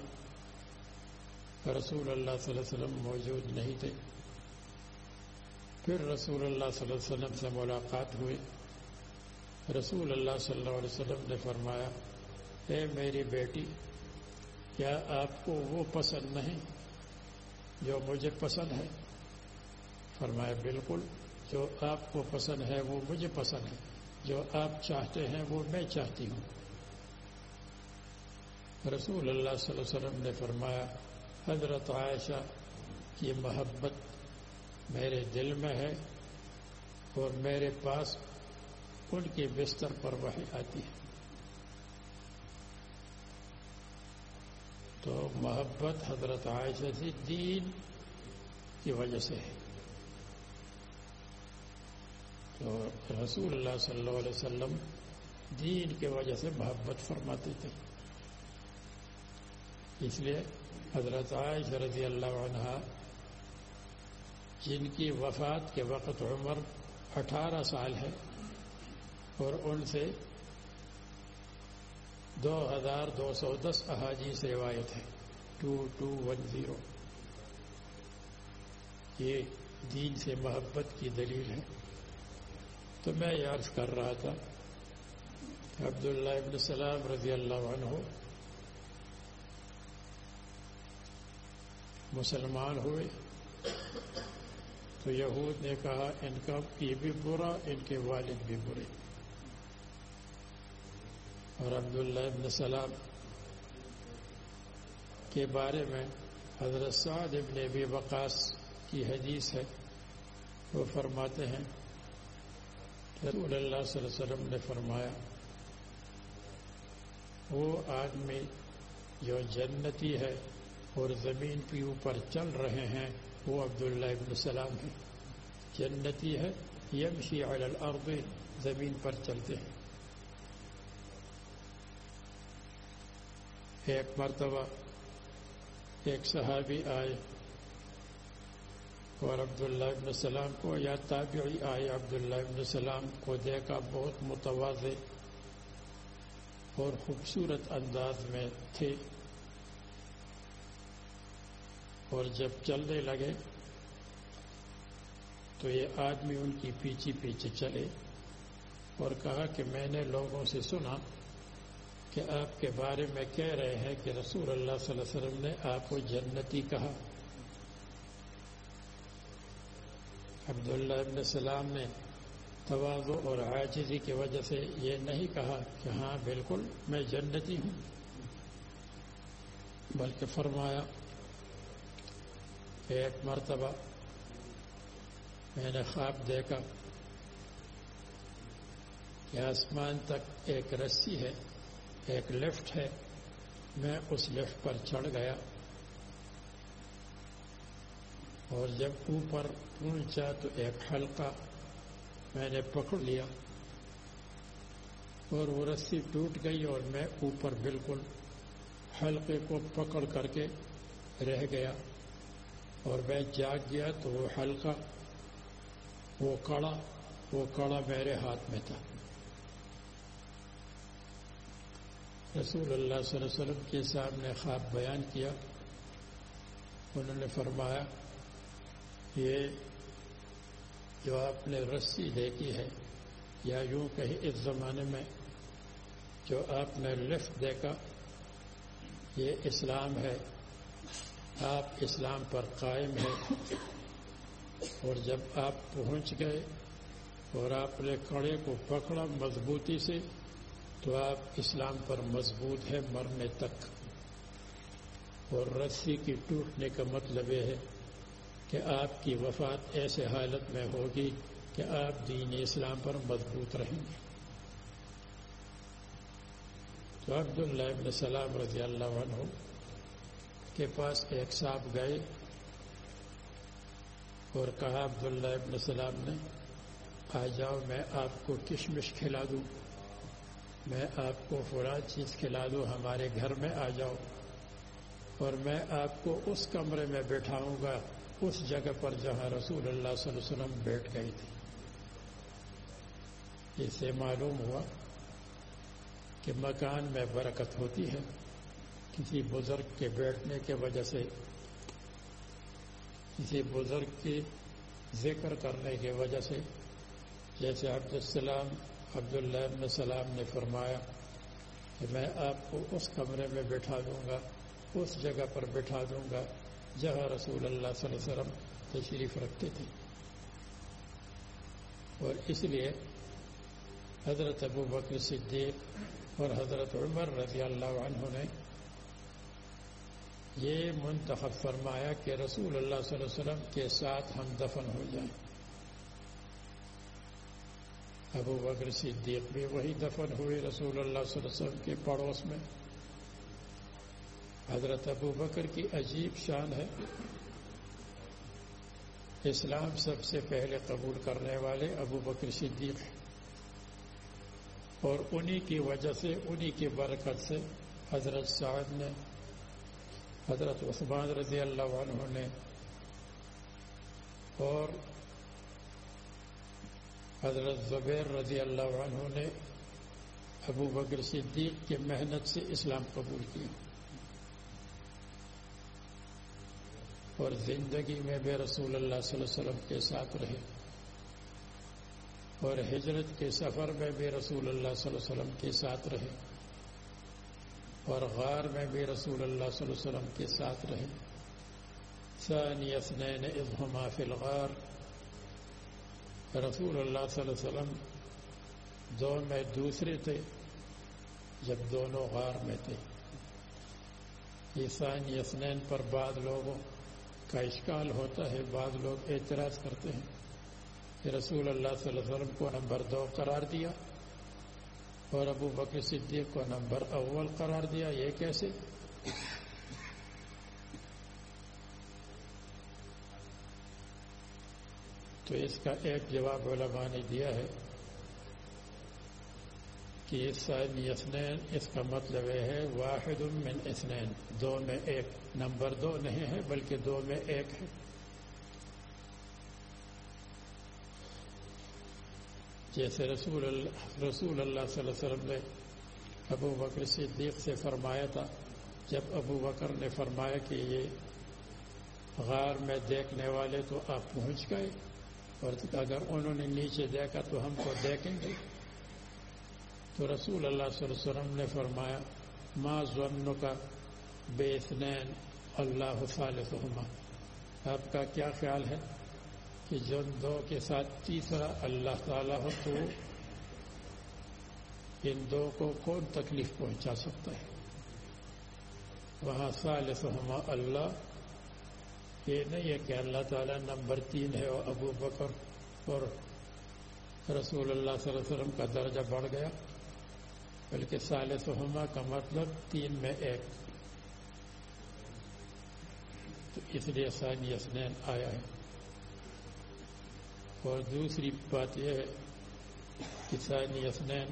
رسول اللہ صلی اللہ علیہ وسلم موجود نہیں تھے۔ پھر رسول اللہ صلی اللہ علیہ وسلم سے ملاقات ہوئی۔ رسول اللہ صلی اللہ علیہ وسلم نے فرمایا، اے میری بیٹی، کیا آپ کو وہ پسند نہیں جو مجھے پسند ہے؟ فرمایا، بالکل، جو آپ کو پسند ہے وہ مجھے پسند ہے، جو آپ چاہتے ہیں وہ میں چاہتی ہوں۔ رسول اللہ صلی اللہ علیہ وسلم نے فرمایا، حضرت عائشہ کی محبت میرے دل میں ہے اور میرے پاس ان کے بستر پر وہی آتی ہے۔ تو محبت حضرت عائشہ سے دین کی وجہ سے ہے۔ تو رسول اللہ صلی اللہ علیہ وسلم دین کی وجہ سے محبت فرماتے تھے۔ اس لیے حضرت عائشہ رضی اللہ عنہ جن کی وفات کے وقت عمر اٹھارہ سال ہے اور ان سے دو ہزار دو سو دس احادیث روایت ہے ٹو ٹو ون زیرو۔ یہ دین سے محبت کی دلیل ہے۔ تو میں یاد کر رہا تھا، عبداللہ ابن سلام رضی اللہ عنہ مسلمان ہوئے، تو یہود نے کہا، ان کا یہ بھی برا، ان کے والد بھی برے۔ اور عبداللہ ابن سلام کے بارے میں حضرت سعد ابن ابی وقاص کی حدیث ہے، وہ فرماتے ہیں رسول اللہ صلی اللہ علیہ وسلم نے فرمایا، وہ آدمی جو جنتی ہے اور زمین کے اوپر چل رہے ہیں، وہ عبداللہ ابن السلام ہے جنتی ہے، یمشی علی الارض، زمین پر چلتے ہیں۔ ایک مرتبہ ایک صحابی آئے۔ اور عبداللہ ابن السلام کو یا تابعی آئے عبداللہ ابن السلام کو دیکھا بہت متوازے اور خوبصورت انداز میں تھے۔ اور جب چلنے لگے تو یہ آدمی ان کی پیچھے پیچھے چلے اور کہا کہ میں نے لوگوں سے سنا کہ آپ کے بارے میں کہہ رہے ہیں کہ رسول اللہ صلی اللہ علیہ وسلم نے آپ کو جنتی کہا۔ عبداللہ ابن السلام نے توازو اور عاجزی کی وجہ سے یہ نہیں کہا کہ ہاں بالکل میں جنتی ہوں، بلکہ فرمایا، ایک مرتبہ میں نے خواب دیکھا کہ آسمان تک ایک رسی ہے، ایک لفٹ ہے، میں اس لفٹ پر چڑھ گیا۔ اور جب اوپر پہنچا تو ایک حلقہ میں نے پکڑ لیا اور وہ رسی ٹوٹ گئی اور میں اوپر بالکل حلقے کو پکڑ کر کے رہ گیا اور میں جاگ گیا تو وہ حلقہ وہ کڑا وہ کڑا میرے ہاتھ میں تھا۔ رسول اللہ صلی اللہ علیہ وسلم کے سامنے خواب بیان کیا۔ انہوں نے فرمایا یہ جو آپ نے رسی دیکھی ہے، یا یوں کہیں اس زمانے میں جو آپ نے لفٹ دیکھا، یہ اسلام ہے۔ آپ اسلام پر قائم ہے اور جب آپ پہنچ گئے اور آپ نے کڑے کو پکڑا مضبوطی سے، تو آپ اسلام پر مضبوط ہے مرنے تک۔ اور رسی کی ٹوٹنے کا مطلب یہ ہے کہ آپ کی وفات ایسے حالت میں ہوگی کہ آپ دین اسلام پر مضبوط رہیں گے۔ تو عبداللہ ابن سلام رضی اللہ عنہ کے پاس ایک صاحب گئے اور کہا، عبداللہ ابن سلام نے، آ جاؤ، میں آپ کو کشمش کھلا دوں۔ میں آپ کو فلاں چیز کھلا دوں، ہمارے گھر میں آ جاؤ۔ اور میں آپ کو اس کمرے میں بیٹھاؤں گا۔ اس جگہ پر جہاں رسول اللہ صلی اللہ علیہ وسلم بیٹھ گئی تھی۔ اس سے معلوم ہوا کہ مکان میں برکت ہوتی ہے۔ کسی بزرگ کے بیٹھنے کے وجہ سے، کسی بزرگ کی ذکر کرنے کی وجہ سے، جیسے عبدالسلام عبداللہ ابن سلام نے فرمایا کہ میں آپ کو اس کمرے میں بٹھا دوں گا، اس جگہ پر بٹھا دوں گا جہاں رسول اللہ صلی اللہ علیہ وسلم تشریف رکھتے تھے۔ اور اس لیے حضرت ابو بکر صدیق اور حضرت عمر رضی اللہ عنہ نے یہ منتخب فرمایا کہ رسول اللہ صلی اللہ علیہ وسلم کے ساتھ ہم دفن ہو جائیں۔ ابو بکر صدیق بھی وہی دفن ہوئے رسول اللہ صلی اللہ علیہ وسلم کے پڑوس میں۔ حضرت ابو بکر کی عجیب شان ہے۔ اسلام سب سے پہلے قبول کرنے والے ابو بکر صدیق ہیں۔ اور انہی کی وجہ سے، انہی کی برکت سے حضرت سعد نے، حضرت عثمان رضی اللہ عنہ نے اور حضرت زبیر رضی اللہ عنہ نے ابو بکر صدیق کی محنت سے اسلام قبول کیا۔ اور زندگی میں بے رسول اللہ صلی اللہ علیہ وسلم کے ساتھ رہے۔ اور ہجرت کے سفر میں بھی رسول اللہ صلی اللہ علیہ وسلم کے ساتھ رہے۔ اور غار میں بھی رسول اللہ صلی اللہ علیہ وسلم کے ساتھ رہے۔ ثانی اسنین اظہما فی الغار۔ رسول اللہ صلی اللہ علیہ وسلم دو میں دوسرے تھے، جب دونوں غار میں تھے۔ یہ ثانی اسنین پر بعض لوگوں کا اشکال ہوتا ہے، بعض لوگ اعتراض کرتے ہیں کہ رسول اللہ صلی اللہ علیہ وسلم کو نمبر دو قرار دیا اور ابو بکر صدیق کو نمبر اول قرار دیا۔ یہ کیسے؟ تو اس کا ایک جواب علماء نے دیا ہے۔ کہ اسنین اس کا مطلب یہ ہے واحد من اسنین دو میں ایک نمبر دو نہیں ہے، بلکہ دو میں ایک ہے۔ جیسے رسول اللہ رسول اللہ صلی اللہ علیہ وسلم نے ابو بکر صدیق سے فرمایا تھا، جب ابو بکر نے فرمایا کہ یہ غار میں دیکھنے والے تو آپ پہنچ گئے، اور اگر انہوں نے نیچے دیکھا تو ہم کو دیکھیں گے۔ تو رسول اللہ صلی اللہ علیہ وسلم نے فرمایا، ما ظن کا بے اسنین اللہ صالحما آپ کا کیا خیال ہے کہ جن دو کے ساتھ تیسرا اللہ تعالیٰ ہو تو ان دو کو کون تکلیف پہنچا سکتا ہے؟ وہاں صالحما اللہ، یہ نہیں ہے کہ اللہ تعالیٰ نمبر تین ہے اور ابو بکر اور رسول اللہ صلی اللہ علیہ وسلم کا درجہ بڑھ گیا۔ بلکہ صالحما کا مطلب تین میں ایک۔ تو اس لیے ثانی اسنین آیا ہے۔ اور دوسری بات یہ ہے کہ ثانی اسنین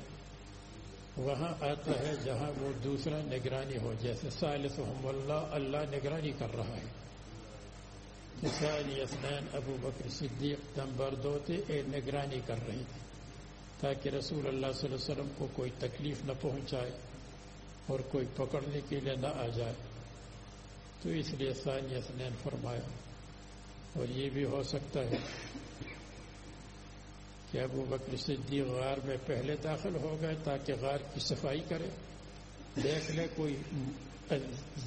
وہاں آتا ہے جہاں وہ دوسرا نگرانی ہو، جیسے سالس اللہ اللہ نگرانی کر رہا ہے۔ اسنین ابو بکر صدیق نمبر دو تھے اے نگرانی کر رہی تھی۔ تاکہ رسول اللہ صلی اللہ علیہ وسلم کو کوئی تکلیف نہ پہنچائے اور کوئی پکڑنے کے لیے نہ آ جائے۔ تو اس لیے ثانی اسنین فرمایا۔ اور یہ بھی ہو سکتا ہے کہ ابو بکر صدیق غار میں پہلے داخل ہو گئے تاکہ غار کی صفائی کرے۔ دیکھ لے کوئی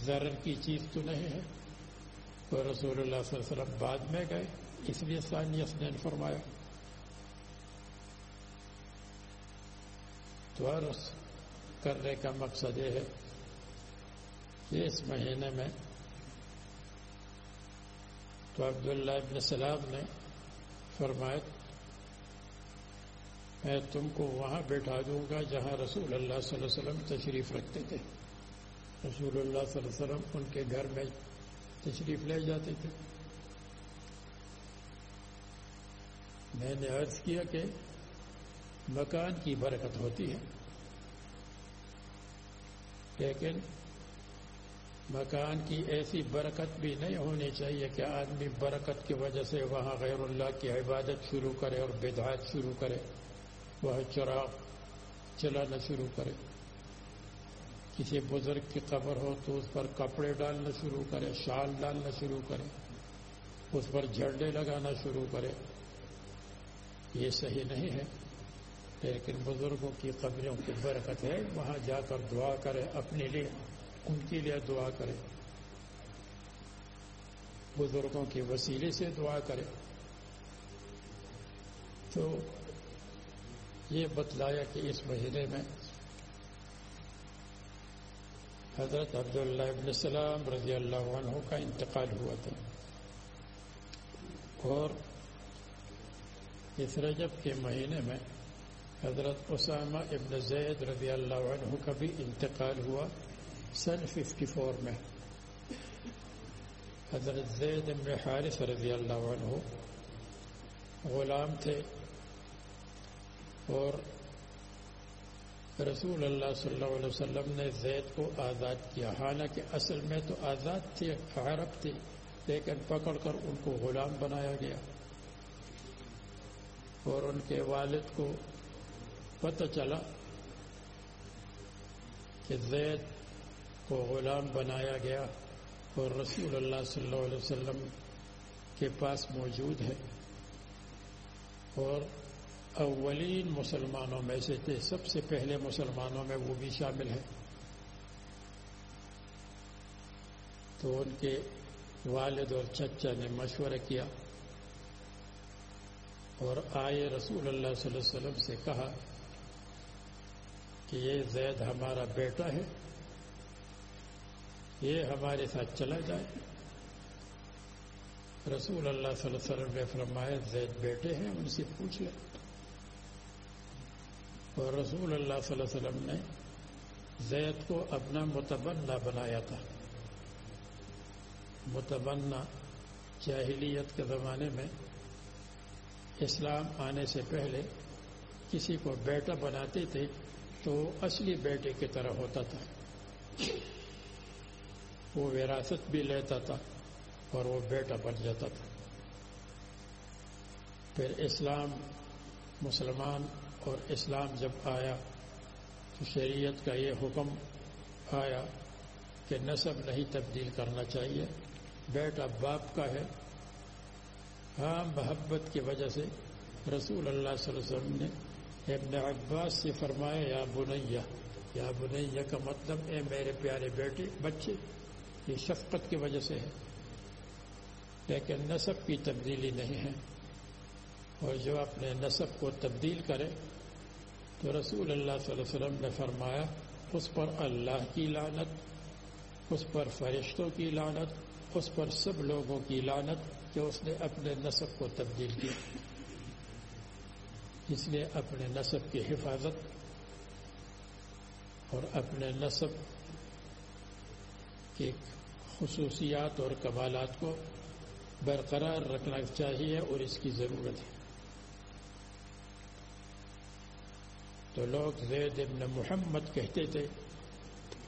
ضرر کی چیز تو نہیں ہے۔ تو رسول اللہ صلی اللہ علیہ وسلم بعد میں گئے۔ اس لیے ثانی اسنین فرمایا۔ تو عرض کرنے کا مقصد یہ ہے کہ اس مہینے میں تو عبداللہ ابن سلام نے فرمایا، میں تم کو وہاں بیٹھا دوں گا جہاں رسول اللہ صلی اللہ علیہ وسلم تشریف رکھتے تھے۔ رسول اللہ صلی اللہ علیہ وسلم ان کے گھر میں تشریف لے جاتے تھے۔ میں نے عرض کیا کہ مکان کی برکت ہوتی ہے۔ لیکن مکان کی ایسی برکت بھی نہیں ہونی چاہیے کہ آدمی برکت کی وجہ سے وہاں غیر اللہ کی عبادت شروع کرے اور بدعات شروع کرے وہ چراغ چلانا شروع کرے۔ کسی بزرگ کی قبر ہو تو اس پر کپڑے ڈالنا شروع کرے، شال ڈالنا شروع کرے، اس پر جھنڈے لگانا شروع کرے۔ یہ صحیح نہیں ہے۔ لیکن بزرگوں کی قبروں کی برکت ہے، وہاں جا کر دعا کرے، اپنے لیے، ان کے لیے دعا کرے۔ بزرگوں کے وسیلے سے دعا کرے۔ تو یہ بتلایا کہ اس مہینے میں حضرت عبداللہ ابن السلام رضی اللہ عنہ کا انتقال ہوا تھا۔ اور اس رجب کے مہینے میں حضرت اسامہ ابن زید رضی اللہ عنہ کا بھی انتقال ہوا سن ففٹی فور میں۔ حضرت زید ابن حارث رضی اللہ عنہ غلام تھے اور رسول اللہ صلی اللہ علیہ وسلم نے زید کو آزاد کیا۔ حالانکہ اصل میں تو آزاد تھے، عرب تھے، لیکن پکڑ کر ان کو غلام بنایا گیا اور ان کے والد کو پتہ چلا کہ زید کو غلام بنایا گیا اور رسول اللہ صلی اللہ علیہ وسلم کے پاس موجود ہے اور اولین مسلمانوں میں سے تھے۔ سب سے پہلے مسلمانوں میں وہ بھی شامل ہے تو ان کے والد اور چچا نے مشورہ کیا اور آئے رسول اللہ صلی اللہ علیہ وسلم سے کہا کہ یہ زید ہمارا بیٹا ہے، یہ ہمارے ساتھ چلا جائے۔ رسول اللہ صلی اللہ علیہ وسلم نے فرمایا، زید بیٹے ہیں، ان سے پوچھ لیں اور رسول اللہ صلی اللہ علیہ وسلم نے زید کو اپنا متبنہ بنایا تھا۔ متبنہ جاہلیت کے زمانے میں اسلام آنے سے پہلے کسی کو بیٹا بناتے تھے۔ تو اصلی بیٹے کی طرح ہوتا تھا۔ وہ وراثت بھی لیتا تھا اور وہ بیٹا بن جاتا تھا۔ پھر اسلام مسلمان اور اسلام جب آیا تو شریعت کا یہ حکم آیا کہ نصب نہیں تبدیل کرنا چاہیے۔ بیٹا باپ کا ہے۔ ہاں محبت کی وجہ سے رسول اللہ صلی اللہ علیہ وسلم نے ابن عباس سے فرمایا یا بنیا یا بنیا کا مطلب اے میرے پیارے بیٹے، بچے، یہ شفقت کی وجہ سے ہے۔ لیکن نصب کی تبدیلی نہیں ہے۔ اور جو اپنے نصب کو تبدیل کرے، تو رسول اللہ صلی اللہ علیہ وسلم نے فرمایا، اس پر اللہ کی لانت اس پر فرشتوں کی لانت اس پر سب لوگوں کی لانت کہ اس نے اپنے نصب کو تبدیل کیا۔ اس لیے اپنے نصب کی حفاظت اور اپنے نصب کی خصوصیات اور کمالات کو برقرار رکھنا چاہیے اور اس کی ضرورت ہے۔ تو لوگ زید ابن محمد کہتے تھے،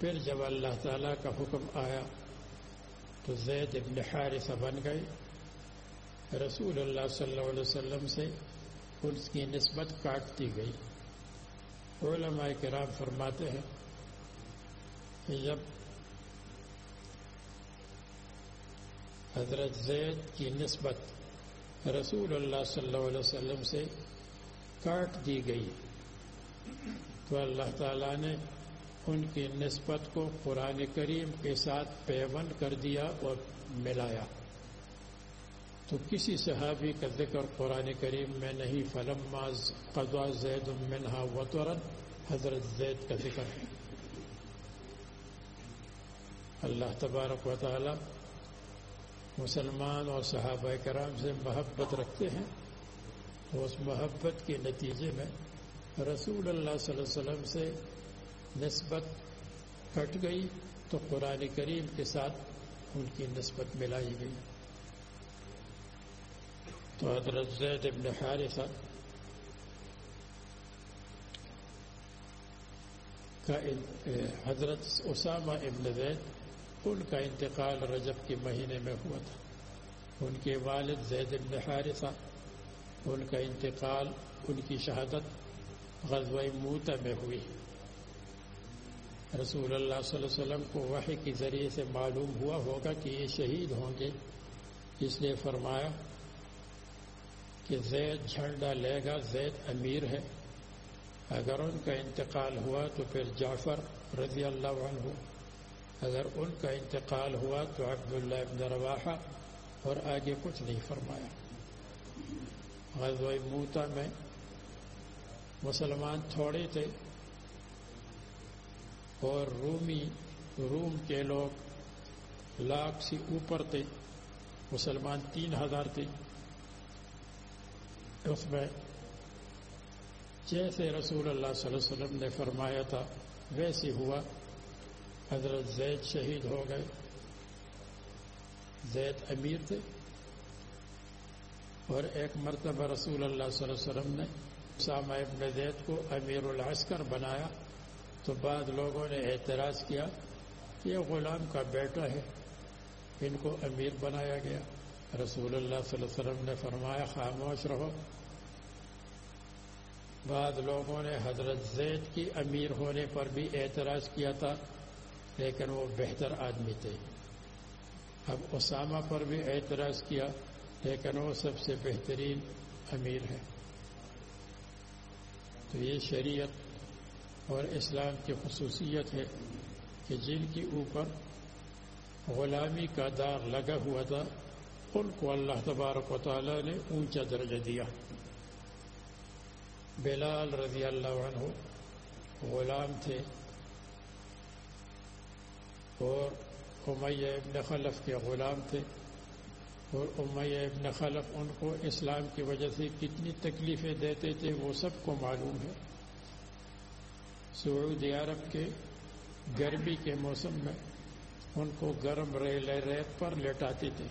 پھر جب اللہ تعالیٰ کا حکم آیا تو زید ابن حارثہ بن گئے۔ رسول اللہ صلی اللہ علیہ وسلم سے ان کی نسبت کاٹتی گئی۔ علماء کرام فرماتے ہیں کہ جب حضرت زید کی نسبت رسول اللہ صلی اللہ علیہ وسلم سے کاٹ دی گئی، تو اللہ تعالیٰ نے ان کی نسبت کو قرآن کریم کے ساتھ پیون کر دیا اور ملایا۔ تو کسی صحابی کا ذکر قرآن کریم میں نہیں فلم قضا زید منہا وطورن حضرت زید کا ذکر ہے۔ اللہ تبارک و تعالی مسلمان اور صحابہ کرام سے محبت رکھتے ہیں۔ اس محبت کے نتیجے میں رسول اللہ صلی اللہ علیہ وسلم سے نسبت کٹ گئی تو قرآن کریم کے ساتھ ان کی نسبت ملائی گئی۔ تو حضرت زید ابن حارثہ کا حضرت اسامہ ابن زید، ان کا انتقال رجب کے مہینے میں ہوا تھا۔ ان کے والد زید ابن حارثہ، ان کا انتقال، ان کی شہادت غزوہ موتا میں ہوئی۔ رسول اللہ صلی اللہ علیہ وسلم کو وحی کے ذریعے سے معلوم ہوا ہوگا کہ یہ شہید ہوں گے۔ اس لیے فرمایا کہ زید جھنڈا لے گا، زید امیر ہے۔ اگر ان کا انتقال ہوا تو پھر جعفر رضی اللہ عنہ۔ اگر ان کا انتقال ہوا تو عبداللہ ابن رواحہ۔ اور آگے کچھ نہیں فرمایا۔ غزوہ موتا میں مسلمان تھوڑے تھے۔ اور رومی، روم کے لوگ لاکھ سے اوپر تھے۔ مسلمان تین ہزار تھے۔ اس میں جیسے رسول اللہ صلی اللہ علیہ وسلم نے فرمایا تھا ویسے ہوا۔ حضرت زید شہید ہو گئے۔ زید امیر تھے۔ اور ایک مرتبہ رسول اللہ صلی اللہ علیہ وسلم نے سامہ ابن زید کو امیر العسکر بنایا۔ تو بعد لوگوں نے اعتراض کیا کہ یہ غلام کا بیٹا ہے۔ ان کو امیر بنایا گیا۔ رسول اللہ صلی اللہ علیہ وسلم نے فرمایا، خاموش رہو۔ بعد لوگوں نے حضرت زید کی امیر ہونے پر بھی اعتراض کیا تھا، لیکن وہ بہتر آدمی تھے۔ اب اسامہ پر بھی اعتراض کیا، لیکن وہ سب سے بہترین امیر ہے۔ تو یہ شریعت اور اسلام کی خصوصیت ہے کہ جن کے اوپر غلامی کا داغ لگا ہوا تھا، ان کو اللہ تبارک و تعالی نے اونچا درجہ دیا۔ بلال رضی اللہ عنہ غلام تھے اور امیہ ابن خلف کے غلام تھے اور امیہ ابن خلف ان کو اسلام کی وجہ سے کتنی تکلیفیں دیتے تھے وہ سب کو معلوم ہے۔ سعودی عرب کے گرمی کے موسم میں ان کو گرم ریل ریت پر لٹاتے تھے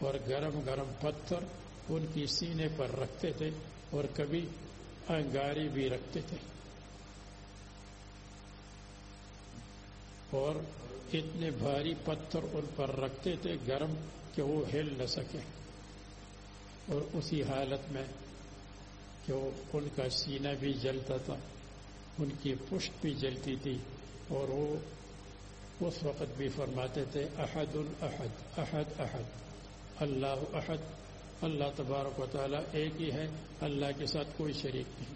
اور گرم گرم پتھر ان کی سینے پر رکھتے تھے اور کبھی انگاری بھی رکھتے تھے۔ اور اتنے بھاری پتھر ان پر رکھتے تھے گرم کہ وہ ہل نہ سکے۔ اور اسی حالت میں کہ وہ ان کا سینہ بھی جلتا تھا، ان کی پشت بھی جلتی تھی اور وہ اس وقت بھی فرماتے تھے، احد الاحد احد احد، اللہ احد۔ اللہ تبارک و تعالیٰ ایک ہی ہے، اللہ کے ساتھ کوئی شریک نہیں۔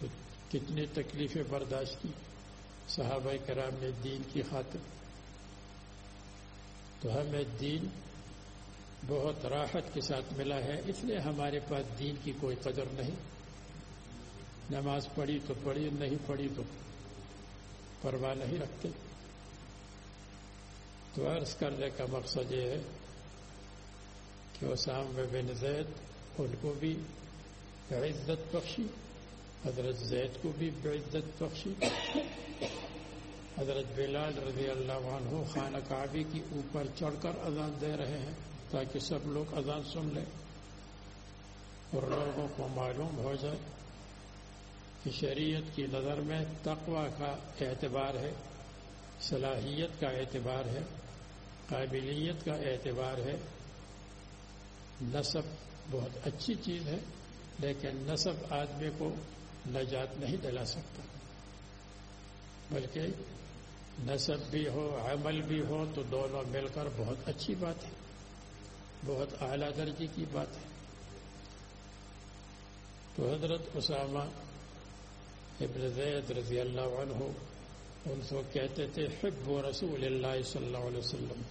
تو کتنی تکلیفیں برداشت کی، صحابہ کرام نے دین کی خاطر۔ تو ہمیں دین بہت راحت کے ساتھ ملا ہے، اس لیے ہمارے پاس دین کی کوئی قدر نہیں۔ نماز پڑھی تو پڑھی، نہیں پڑھی تو پرواہ نہیں رکھتے۔ تو عرض کرنے کا مقصد یہ ہے کہ اسام بن زید ان کو بھی عزت بخشی، حضرت زید کو بھی بعزت بخشی، حضرت بلال رضی اللہ عنہ خانہ کعبی کی اوپر چڑھ کر اذان دے رہے ہیں تاکہ سب لوگ اذان سن لیں اور لوگوں کو معلوم ہو جائے کہ شریعت کی نظر میں تقوی کا اعتبار ہے، صلاحیت کا اعتبار ہے۔ قابلیت کا اعتبار ہے۔ نصب بہت اچھی چیز ہے، لیکن نصب آدمی کو نجات نہیں دلا سکتا۔ بلکہ نصب بھی ہو، عمل بھی ہو، تو دونوں مل کر بہت اچھی بات ہے۔ بہت اعلیٰ درجے کی بات ہے۔ تو حضرت اسامہ ابن زید رضی اللہ عنہ ان کو کہتے تھے، حب و رسول اللہ صلی اللہ علیہ وسلم۔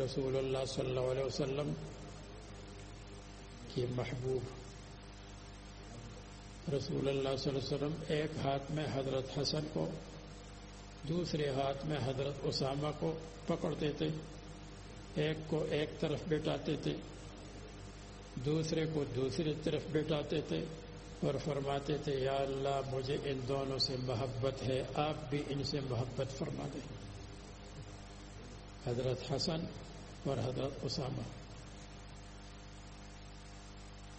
رسول اللہ صلی اللہ علیہ وسلم کی محبوب۔ رسول اللہ صلی اللہ علیہ وسلم ایک ہاتھ میں حضرت حسن کو، دوسرے ہاتھ میں حضرت اسامہ کو پکڑتے تھے، ایک کو ایک طرف بیٹھاتے تھے، دوسرے کو دوسری طرف بیٹھاتے تھے اور فرماتے تھے، یا اللہ مجھے ان دونوں سے محبت ہے، آپ بھی ان سے محبت فرما دیں۔ حضرت حسن اور حضرت اسامہ۔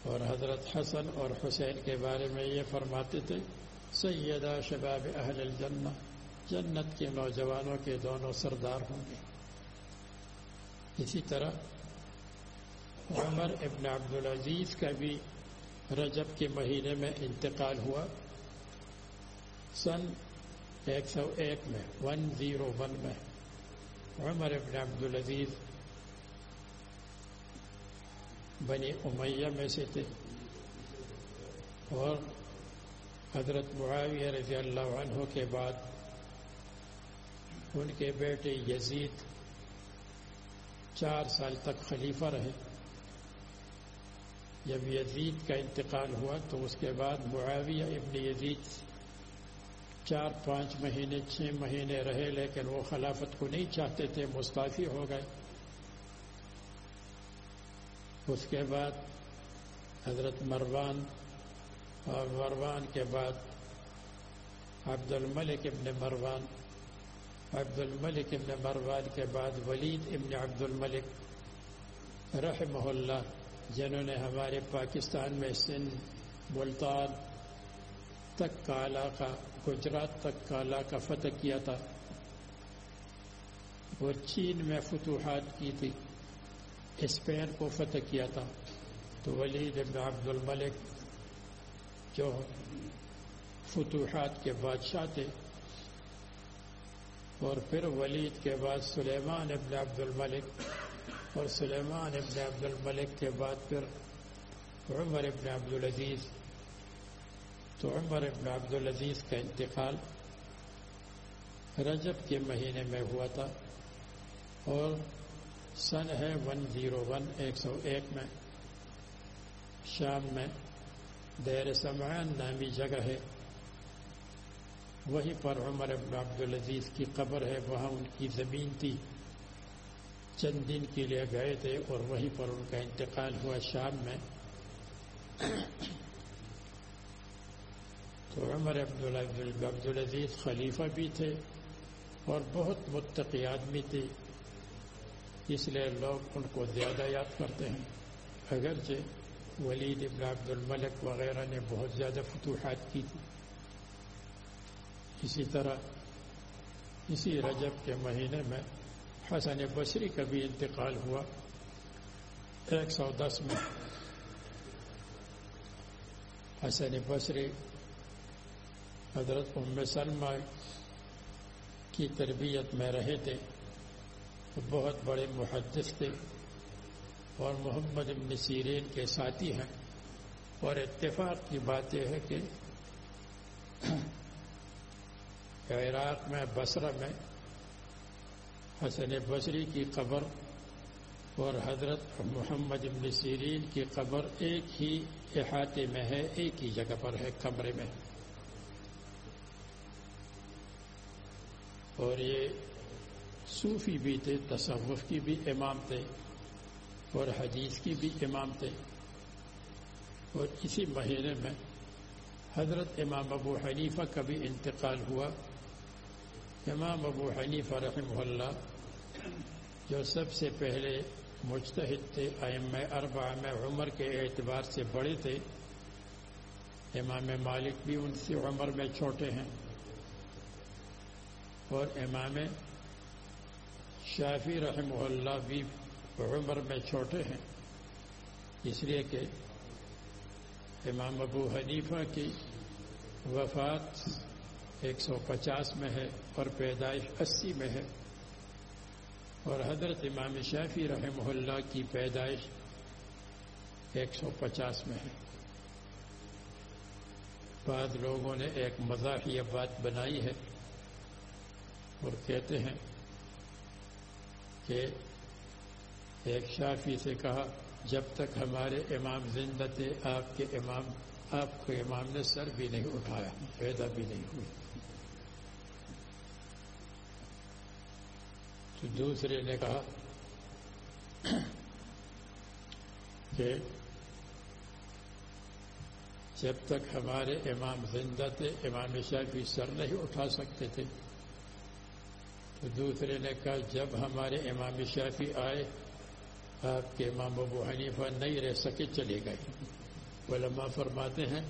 اور حضرت حسن اور حسین کے بارے میں یہ فرماتے تھے، سیدہ شباب اہل الجنہ، جنت کے نوجوانوں کے دونوں سردار ہوں گے۔ اسی طرح عمر ابن عبدالعزیز کا بھی رجب کے مہینے میں انتقال ہوا۔ سن ایک سو ایک میں، ون زیرو ون میں۔ عمر ابن عبدالعزیز بنی امیہ میں سے تھے اور حضرت معاویہ رضی اللہ عنہ کے بعد ان کے بیٹے یزید چار سال تک خلیفہ رہے۔ جب یزید کا انتقال ہوا تو اس کے بعد معاویہ ابن یزید چار پانچ مہینے، چھ مہینے رہے، لیکن وہ خلافت کو نہیں چاہتے تھے، مستعفی ہو گئے۔ اس کے بعد حضرت مروان اور مروان کے بعد عبد الملک ابن مروان عبد الملک ابن مروان کے بعد ولید ابن عبد الملک رحمہ اللہ، جنہوں نے ہمارے پاکستان میں سندھ، ملتان تک کا علاقہ گجرات تک کا علاقہ فتح کیا تھا۔ وہ چین میں فتوحات کی تھی۔ اسپین کو فتح کیا تھا۔ تو ولید ابن عبد الملک جو فتوحات کے بادشاہ تھے۔ اور پھر ولید کے بعد سلیمان ابن عبد الملک اور سلیمان ابن عبد الملک کے بعد پھر عمر ابن عبد العزیز۔ تو عمر ابن عبد العزیز کا انتقال رجب کے مہینے میں ہوا تھا اور سن ہے ون زیرو ون ایک سو ایک میں شام میں دیر سمان نامی جگہ ہے۔ وہیں پر عمر ابن عبد العزیز کی قبر ہے، وہاں ان کی زمین تھی۔ چند دن کے لیے گئے تھے اور وہیں پر ان کا انتقال ہوا شام میں۔ تو عمر عبد العزیز خلیفہ بھی تھے اور بہت متقی آدمی تھے، اس لیے لوگ ان کو زیادہ یاد کرتے ہیں۔ اگرچہ ولید ابن عبد الملک وغیرہ نے بہت زیادہ فتوحات کی تھی۔ اسی طرح اسی رجب کے مہینے میں حسن بصری کا بھی انتقال ہوا۔ ایک سو دس میں حسن بصری حضرت ام سلمہ کی تربیت میں رہے تھے بہت بڑے محدث تھے اور محمد ابن سیرین کے ساتھی ہیں۔ اور اتفاق کی بات یہ ہے کہ عراق میں، بصرہ میں حسن بصری کی قبر اور حضرت محمد ابن سیرین کی قبر ایک ہی احاطے میں ہے، ایک ہی جگہ پر ہے، کمرے میں۔ اور یہ صوفی بھی تھے، تصوف کی بھی امام تھے، اور حدیث کی بھی امام تھے۔ اور اسی مہینے میں حضرت امام ابو حنیفہ کا بھی انتقال ہوا۔ امام ابو حنیف رحمہ اللہ جو سب سے پہلے مجتہد تھے ام اربع میں عمر کے اعتبار سے بڑے تھے۔ امام مالک بھی ان سے عمر میں چھوٹے ہیں۔ اور امام شافی رحمہ اللہ بھی عمر میں چھوٹے ہیں۔ اس لیے کہ امام ابو حنیفہ کی وفات ایک سو پچاس میں ہے اور پیدائش اسی میں ہے۔ اور حضرت امام شافی رحمہ اللہ کی پیدائش ایک سو پچاس میں ہے۔ بعض لوگوں نے ایک مزاحیہ بات بنائی ہے۔ اور کہتے ہیں کہ ایک شافی سے کہا، جب تک ہمارے امام زندہ تھے، آپ کے امام، آپ کے امام نے سر بھی نہیں اٹھایا، پیدا بھی نہیں ہوئی۔ تو دوسرے نے کہا کہ جب تک ہمارے امام زندہ تھے، امام شافی سر نہیں اٹھا سکتے تھے تو دوسرے نے کہا، جب ہمارے امام شافی آئے، آپ کے امام ابو حنیفہ نہیں رہ سکے، چلے گئے۔ علماء فرماتے ہیں،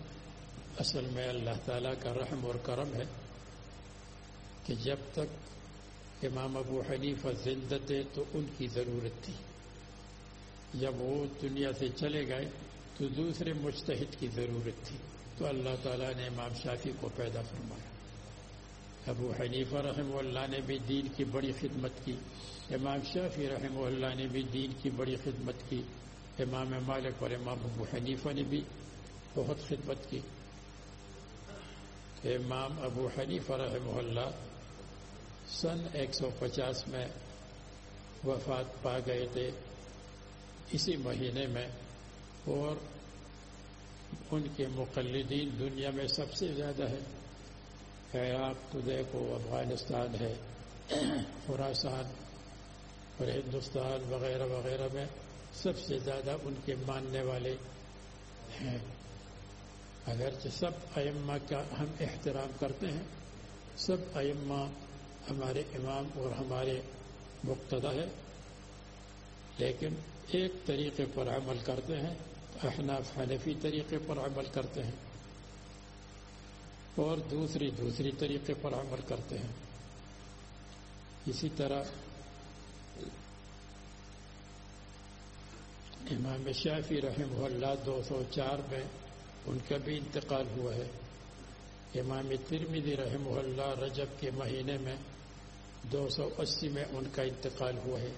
اصل میں اللہ تعالیٰ کا رحم اور کرم ہے کہ جب تک امام ابو حنیفہ زندہ تھے، تو ان کی ضرورت تھی۔ جب وہ دنیا سے چلے گئے، تو دوسرے مشتحد کی ضرورت تھی۔ تو اللہ تعالیٰ نے امام شافی کو پیدا فرمایا۔ ابو حنیفہ رحمہ اللہ نے بھی دین کی بڑی خدمت کی۔ امام شافی رحمہ اللہ نے بھی دین کی بڑی خدمت کی۔ امام مالک اور امام ابو حنیفہ نے بھی بہت خدمت کی۔ امام ابو حنیفہ رحمہ اللہ سن ایک سو پچاس میں وفات پا گئے تھے۔ اسی مہینے میں اور ان کے مقلدین دنیا میں سب سے زیادہ ہے عراق تو دیکھو افغانستان ہے خوراسان اور ہندوستان وغیرہ وغیرہ میں سب سے زیادہ ان کے ماننے والے ہیں۔ اگرچہ سب ائمہ کا ہم احترام کرتے ہیں، سب ائمہ ہمارے امام اور ہمارے مقتدہ ہے لیکن ایک طریقے پر عمل کرتے ہیں، احناف حنفی طریقے پر عمل کرتے ہیں۔ اور دوسری دوسری طریقے پر عمل کرتے ہیں۔ اسی طرح امام شافی رحمہ اللہ دو سو چار میں ان کا بھی انتقال ہوا ہے۔ امام ترمیدی رحمہ اللہ رجب کے مہینے میں دو سو اسی میں ان کا انتقال ہوا ہے۔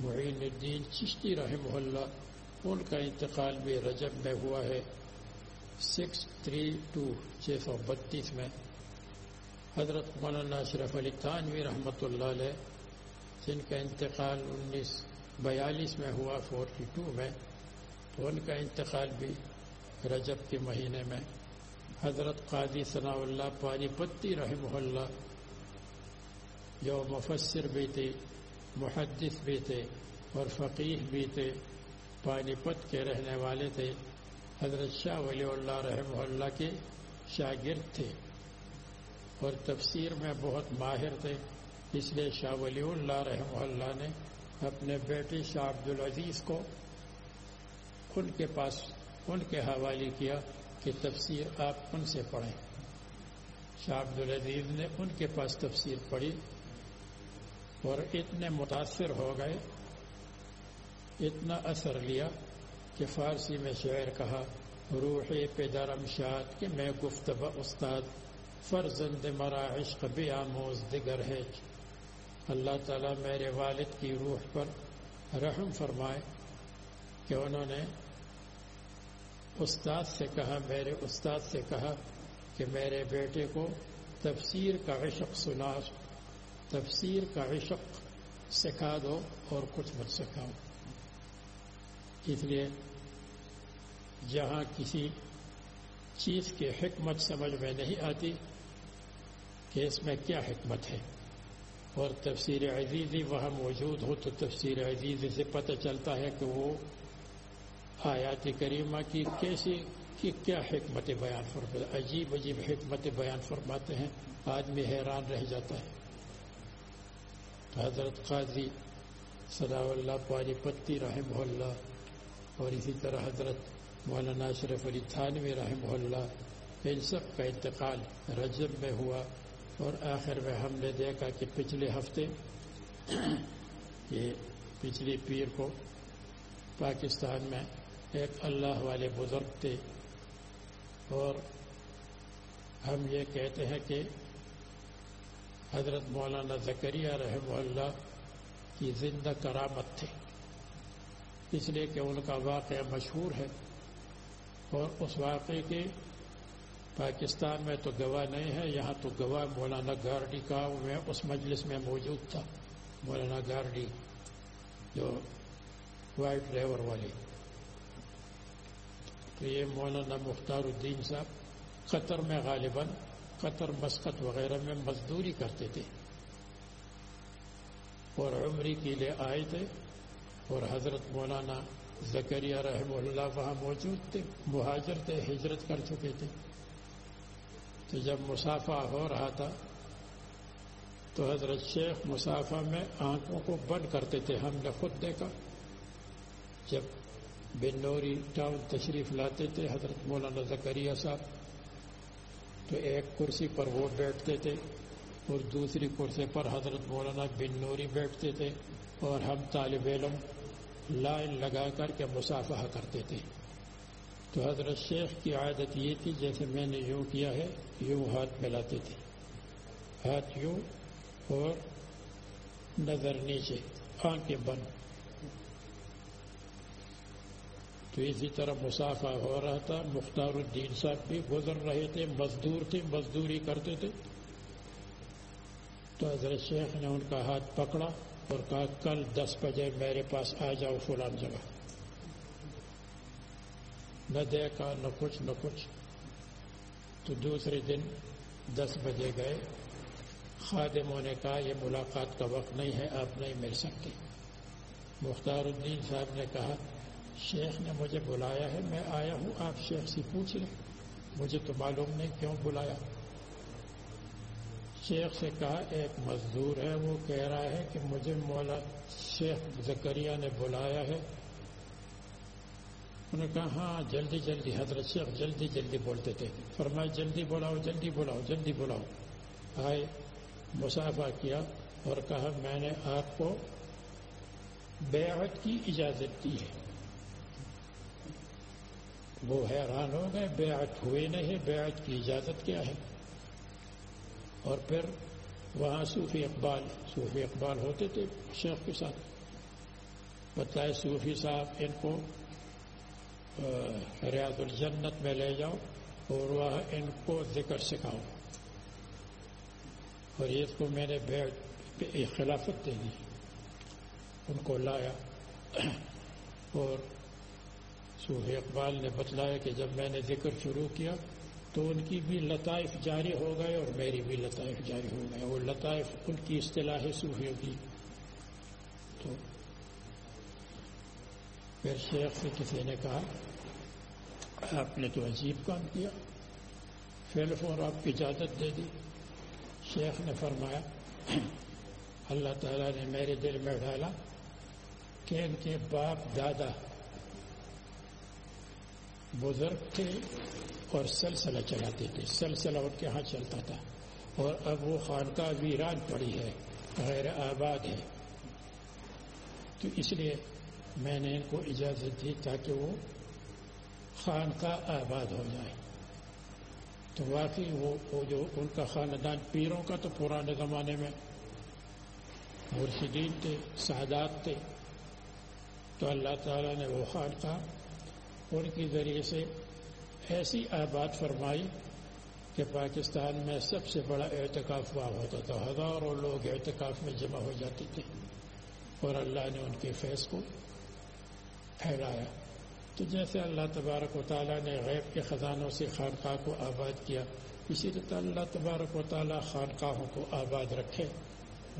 معین الدین چشتی رحمہ اللہ ان کا انتقال بھی رجب میں ہوا ہے۔ سکس تھری ٹو چھ سو بتیس میں حضرت مولانا اشرف علی تانوی رحمۃ اللہ علیہ، جن کا انتقال انیس بیالیس میں ہوا، فورٹی ٹو میں تو ان کا انتقال بھی رجب کے مہینے میں۔ حضرت قادی ثناء اللہ پانی پتی رحمہ اللہ، جو مفسر بھی تھے، محدث بھی تھے اور فقیر بھی تھے، پانی پت کے رہنے والے تھے۔ حضرت شاہ ولی اللہ رحمہ اللہ کے شاگرد تھے اور تفسیر میں بہت ماہر تھے، اس لیے شاہ ولی اللہ رحمہ اللہ نے اپنے بیٹے شاہ عبد العزیز کو ان کے پاس، ان کے حوالے کیا کہ تفسیر آپ ان سے پڑھیں۔ شاہ عبد العزیز نے ان کے پاس تفسیر پڑھی اور اتنے متاثر ہو گئے، اتنا اثر لیا کہ فارسی میں شعر کہا روح پہ درم شاد کہ میں گفتبہ استاد، فرزند مرا عشق بھی آموز دگر ہے۔ اللہ تعالیٰ میرے والد کی روح پر رحم فرمائے کہ انہوں نے استاد سے کہا، میرے استاد سے کہا کہ میرے بیٹے کو تفسیر کا عشق سنا، تفسیر کا عشق سکھا دو اور کچھ مت سکھاؤ۔ اس لیے جہاں کسی چیز کی حکمت سمجھ میں نہیں آتی کہ اس میں کیا حکمت ہے۔ اور تفسیر عزیزی وہاں موجود ہو تو تفسیر عزیزی سے پتہ چلتا ہے کہ وہ آیات کریمہ کی کیسی کی کیا حکمت بیان فرماتے عجیب عجیب حکمت بیان فرماتے ہیں۔ آدمی حیران رہ جاتا ہے۔ تو حضرت قاضی صدا اللہ پاری پتی رحم اللہ اور اسی طرح حضرت مولانا اشرف علی تھانوی رحم اللہ ان سب کا انتقال رجب میں ہوا اور آخر میں ہم نے دیکھا کہ پچھلے ہفتے یہ پچھلی پیر کو پاکستان میں ایک اللہ والے بزرگ تھے اور ہم یہ کہتے ہیں کہ حضرت مولانا زکریہ رحم اللہ کی زندہ کرامت تھے۔ اس لیے کہ ان کا واقعہ مشہور ہے اور اس واقعے کے پاکستان میں تو گواہ نہیں ہے، یہاں تو گواہ مولانا گارڈی کا میں اس مجلس میں موجود تھا، مولانا گارڈی جو وائٹ ڈرائیور والے تو یہ مولانا مختار الدین صاحب قطر میں غالباً، قطر مسقط وغیرہ میں مزدوری کرتے تھے۔ اور عمری کے لیے آئے تھے۔ اور حضرت مولانا زکریہ رحم اللہ وہاں موجود تھے، مہاجر تھے، ہجرت کر چکے تھے۔ تو جب مسافہ ہو رہا تھا، تو حضرت شیخ مسافہ میں آنکھوں کو بند کرتے تھے۔ ہم نے خود دیکھا۔ جب بنوری ٹاؤن تشریف لاتے تھے حضرت مولانا زکریہ صاحب، تو ایک کرسی پر وہ بیٹھتے تھے اور دوسری کرسی پر حضرت مولانا بن نوری بیٹھتے تھے اور ہم طالب علم لائن لگا کر کے مسافہ کرتے تھے۔ تو حضرت شیخ کی عادت یہ تھی، جیسے میں نے یوں کیا ہے، یوں ہاتھ ملاتے تھے۔ ہاتھ یوں اور نظر نیچے، آنکھیں بند۔ تو اسی طرح مسافہ ہو رہا تھا۔ مختار الدین صاحب بھی گزر رہے تھے، مزدور تھے، مزدوری کرتے تھے۔ تو حضرت شیخ نے ان کا ہاتھ پکڑا۔ اور کہا کل دس بجے میرے پاس آ جاؤ فلان جگہ۔ نہ دیکھا، نہ کچھ نہ کچھ۔ تو دوسرے دن دس بجے گئے۔ خادموں نے کہا، یہ ملاقات کا وقت نہیں ہے، آپ نہیں مل سکتے۔ مختار الدین صاحب نے کہا، شیخ نے مجھے بلایا ہے، میں آیا ہوں، آپ شیخ سے پوچھ لیں۔ مجھے تو معلوم نہیں کیوں بلایا۔ شیخ سے کہا، ایک مزدور ہے، وہ کہہ رہا ہے کہ مجھے مولا شیخ زکریہ نے بلایا ہے۔ انہوں نے کہا ہاں جلدی جلدی، حضرت شیخ جلدی جلدی بولتے تھے۔ فرمایا، جلدی بلاؤ جلدی بلاؤ جلدی بلاؤ۔ آئے مسافہ کیا اور کہا، میں نے آپ کو بیعت کی اجازت دی ہے۔ وہ حیران ہو گئے، بیعت ہوئے نہیں، بیعت کی اجازت کیا ہے؟ اور پھر وہاں صوفی اقبال صوفی اقبال ہوتے تھے شیخ کے ساتھ۔ بتائے صوفی صاحب، ان کو ریاض الجنت میں لے جاؤ اور وہاں ان کو ذکر سکھاؤ۔ اور اس کو میں نے بیٹھ خلافت دے دی۔ ان کو لایا۔ اور صوفی اقبال نے بتلایا کہ جب میں نے ذکر شروع کیا تو ان کی بھی لطائف جاری ہو گئے اور میری بھی لطائف جاری ہو گئے وہ لطائف ان کی اصطلاح صوفیوں کی۔ تو پھر شیخ سے کسی نے کہا، آپ نے تو عجیب کام کیا فیل فور آپ کی اجازت دے دی۔ شیخ نے فرمایا، اللہ تعالیٰ نے میرے دل میں ڈالا کہ ان کے باپ دادا بزرگ تھے اور سلسلہ چلاتے تھے۔ سلسلہ ان کے ہاں چلتا تھا۔ اور اب وہ خانقاہ ویران پڑی ہے، غیر آباد ہے۔ تو اس لیے میں نے ان کو اجازت دی تاکہ وہ خانقاہ آباد ہو جائے تو واقعی وہ جو ان کا خاندان پیروں کا تو پرانے زمانے میں مرشدین تھے سعدات تھے۔ تو اللہ تعالیٰ نے وہ خانقاہ ان کے ذریعے سے ایسی آباد فرمائی کہ پاکستان میں سب سے بڑا اعتکاف وہاں ہوتا تھا۔ ہزاروں لوگ اعتکاف میں جمع ہو جاتے تھے اور اللہ نے ان کے فیض کو پھیلایا۔ تو جیسے اللہ تبارک و تعالیٰ نے غیب کے خزانوں سے خانقاہ کو آباد کیا، اسی طرح اللہ تبارک و تعالیٰ خانقاہوں کو آباد رکھے۔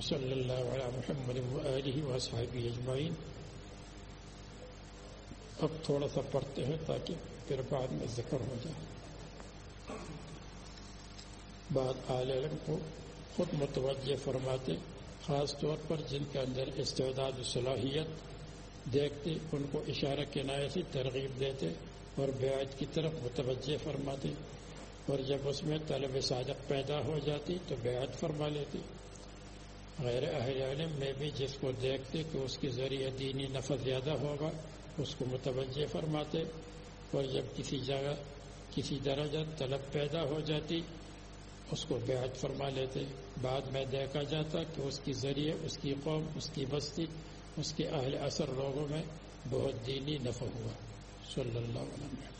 صلی اللہ علیہ محمد علیہ وصحب اجمعین۔ اب تھوڑا سا پڑھتے ہیں تاکہ پھر بعد میں ذکر ہو جائے۔ بعد عالم کو خود متوجہ فرماتے، خاص طور پر جن کے اندر استعداد و صلاحیت دیکھتے، ان کو اشارہ کنارے سے ترغیب دیتے اور بیعت کی طرف متوجہ فرماتے۔ اور جب اس میں طلب صادق پیدا ہو جاتی تو بیعت فرما لیتی غیر اہل علم میں بھی جس کو دیکھتے کہ اس کے ذریعے دینی نفع زیادہ ہوگا۔ اس کو متوجہ فرماتے اور جب کسی جگہ، کسی درجہ طلب پیدا ہو جاتی، اس کو بیعت فرما لیتے۔ بعد میں دیکھا جاتا کہ اس کے ذریعے، اس کی قوم، اس کی بستی، اس کے اہل اثر لوگوں میں بہت دینی نفع ہوا۔ صلی اللہ علیہ وسلم۔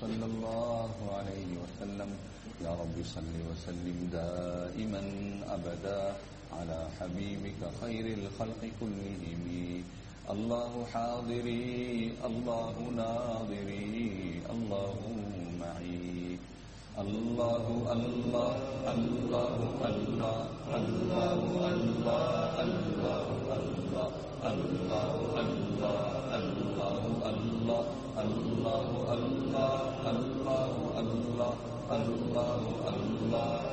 صلى الله عليه وسلم. يا رب صل وسلم دائما أبدا على حبيبك خير الخلق كلهم. الله حاضري الله ناظري الله معي. الله الله الله الله الله الله الله الله الله الله اللہ اللہ اللہ اللہ اللہ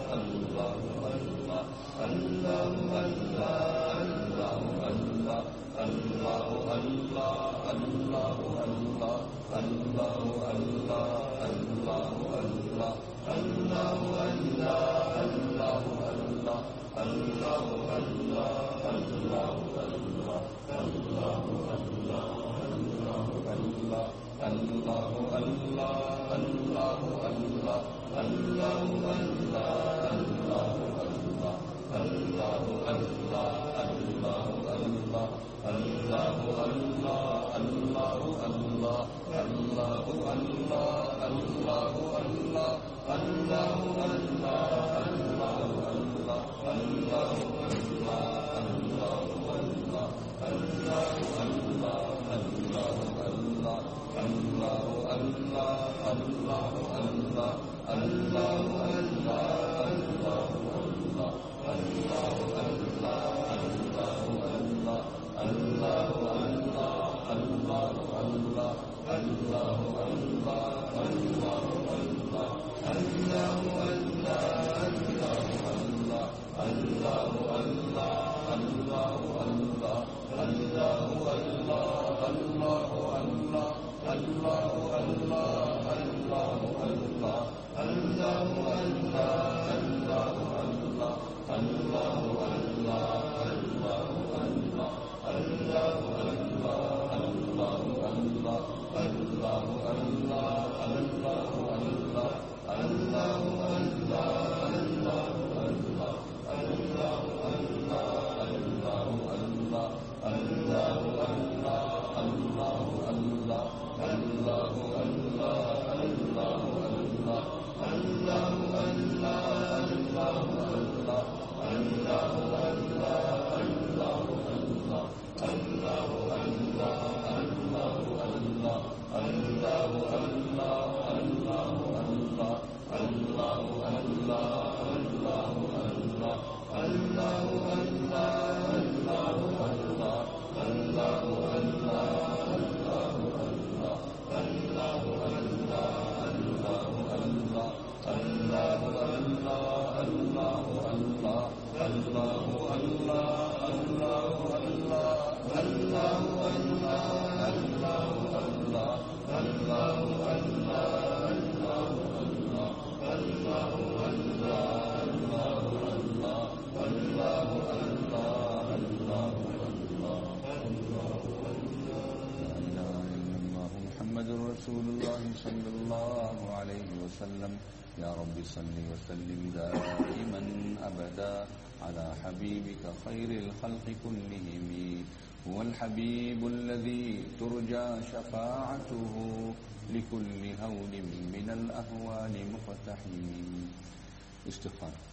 صل وسلم دائما أبدا على حبيبك خير الخلق كلهم. هو الحبيب الذي ترجى شفاعته لكل هول من الأهوال مقتحم. استغفار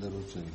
ദറൂദ് ചൊല്ലി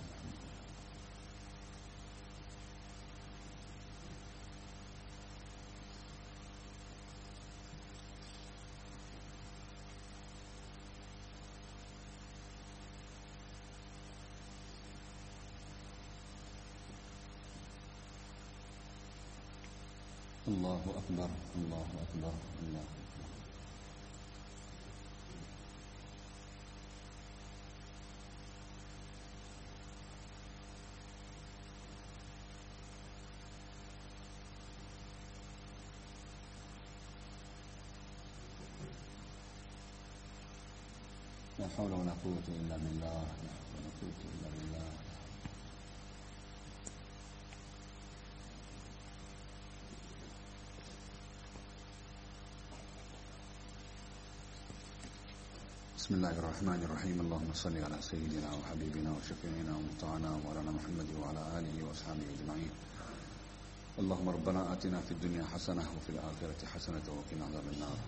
الله أكبر الله أكبر الله أكبر. لا حول ولا قوة إلا بالله. بسم الله الرحمن الرحيم. اللهم صل على سيدنا وحبيبنا وشفيعنا ومطعنا ومولانا محمد وعلى آله وأصحابه أجمعين. اللهم ربنا آتنا في الدنيا حسنة وفي الآخرة حسنة وقنا عذاب النار.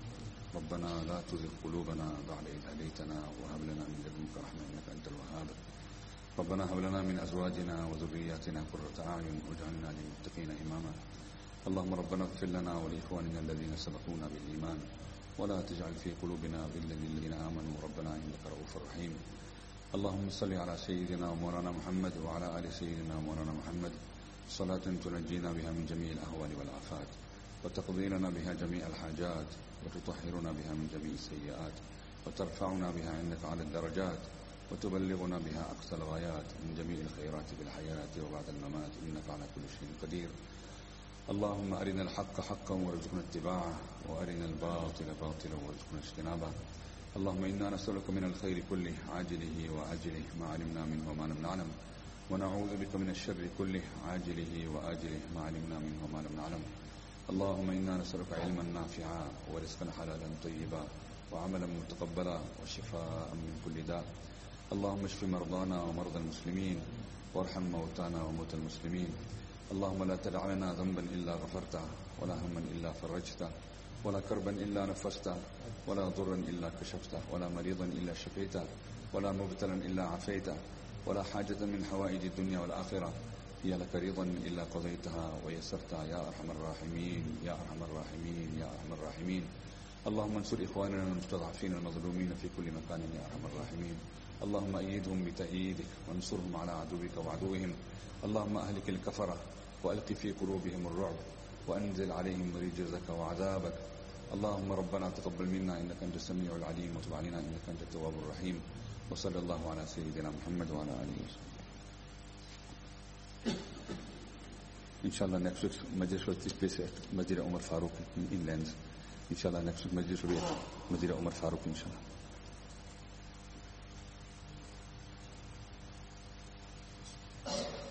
ربنا لا تزغ قلوبنا بعد إذ هديتنا وهب لنا من لدنك رحمة إنك أنت الوهاب. ربنا هب لنا من أزواجنا وذرياتنا قرة أعين واجعلنا للمتقين إماما. اللهم ربنا اغفر لنا ولإخواننا الذين سبقونا بالإيمان. ولا تجعل في قلوبنا غلا للذين آمنوا. ربنا إنك رؤوف رحيم. اللهم صل على سيدنا ومولانا محمد وعلى آل سيدنا ومولانا محمد. صلاة تنجينا بها من جميع الأهوال والآفات وتقضي لنا بها جميع الحاجات وتطهرنا بها من جميع السيئات وترفعنا بها عندك على الدرجات وتبلغنا بها أقصى الغايات من جميع الخيرات في الحياة وبعد الممات. إنك على كل شيء قدير. اللهم أرنا الحق حقا وارزقنا اتباعه وأرنا الباطل باطلا وارزقنا اجتنابه. اللهم إنا نسألك من الخير كله عاجله وآجله ما علمنا منه وما لم نعلم. ونعوذ بك من الشر كله عاجله وآجله ما علمنا منه وما لم نعلم. اللهم إنا نسألك علما نافعا ورزقا حلالا طيبا وعملا متقبلا وشفاء من كل داء. اللهم اشف مرضانا ومرضى المسلمين وارحم موتانا وموتى المسلمين. اللهم لا تدع لنا ذنبا إلا غفرته ولا هما إلا فرجته ولا كربا إلا نفسته ولا ضرا إلا كشفته ولا مريضا إلا شفيته ولا مبتلا إلا عافيته ولا حاجة من حوائج الدنيا والآخرة. هي لك رضا إلا قضيتها ويسرتها يا أرحم الراحمين يا أرحم الراحمين يا أرحم الراحمين. اللهم انصر إخواننا المستضعفين المظلومين في كل مكان يا أرحم الراحمين. اللهم أيدهم بتأييدك وانصرهم على عدوك وعدوهم. اللهم أهلك الكفرة وألق في قلوبهم الرعب وأنزل عليهم رجزك وعذابك. اللهم ربنا تقبل منا إنك أنت السميع العليم وتب علينا إنك أنت التواب الرحيم. وصلى الله على سيدنا محمد وعلى آله وصحبه. ان شاء الله week مجلس special مدير عمر فاروق من إنلاند. ان شاء الله week مجلس مدير عمر فاروق شاء you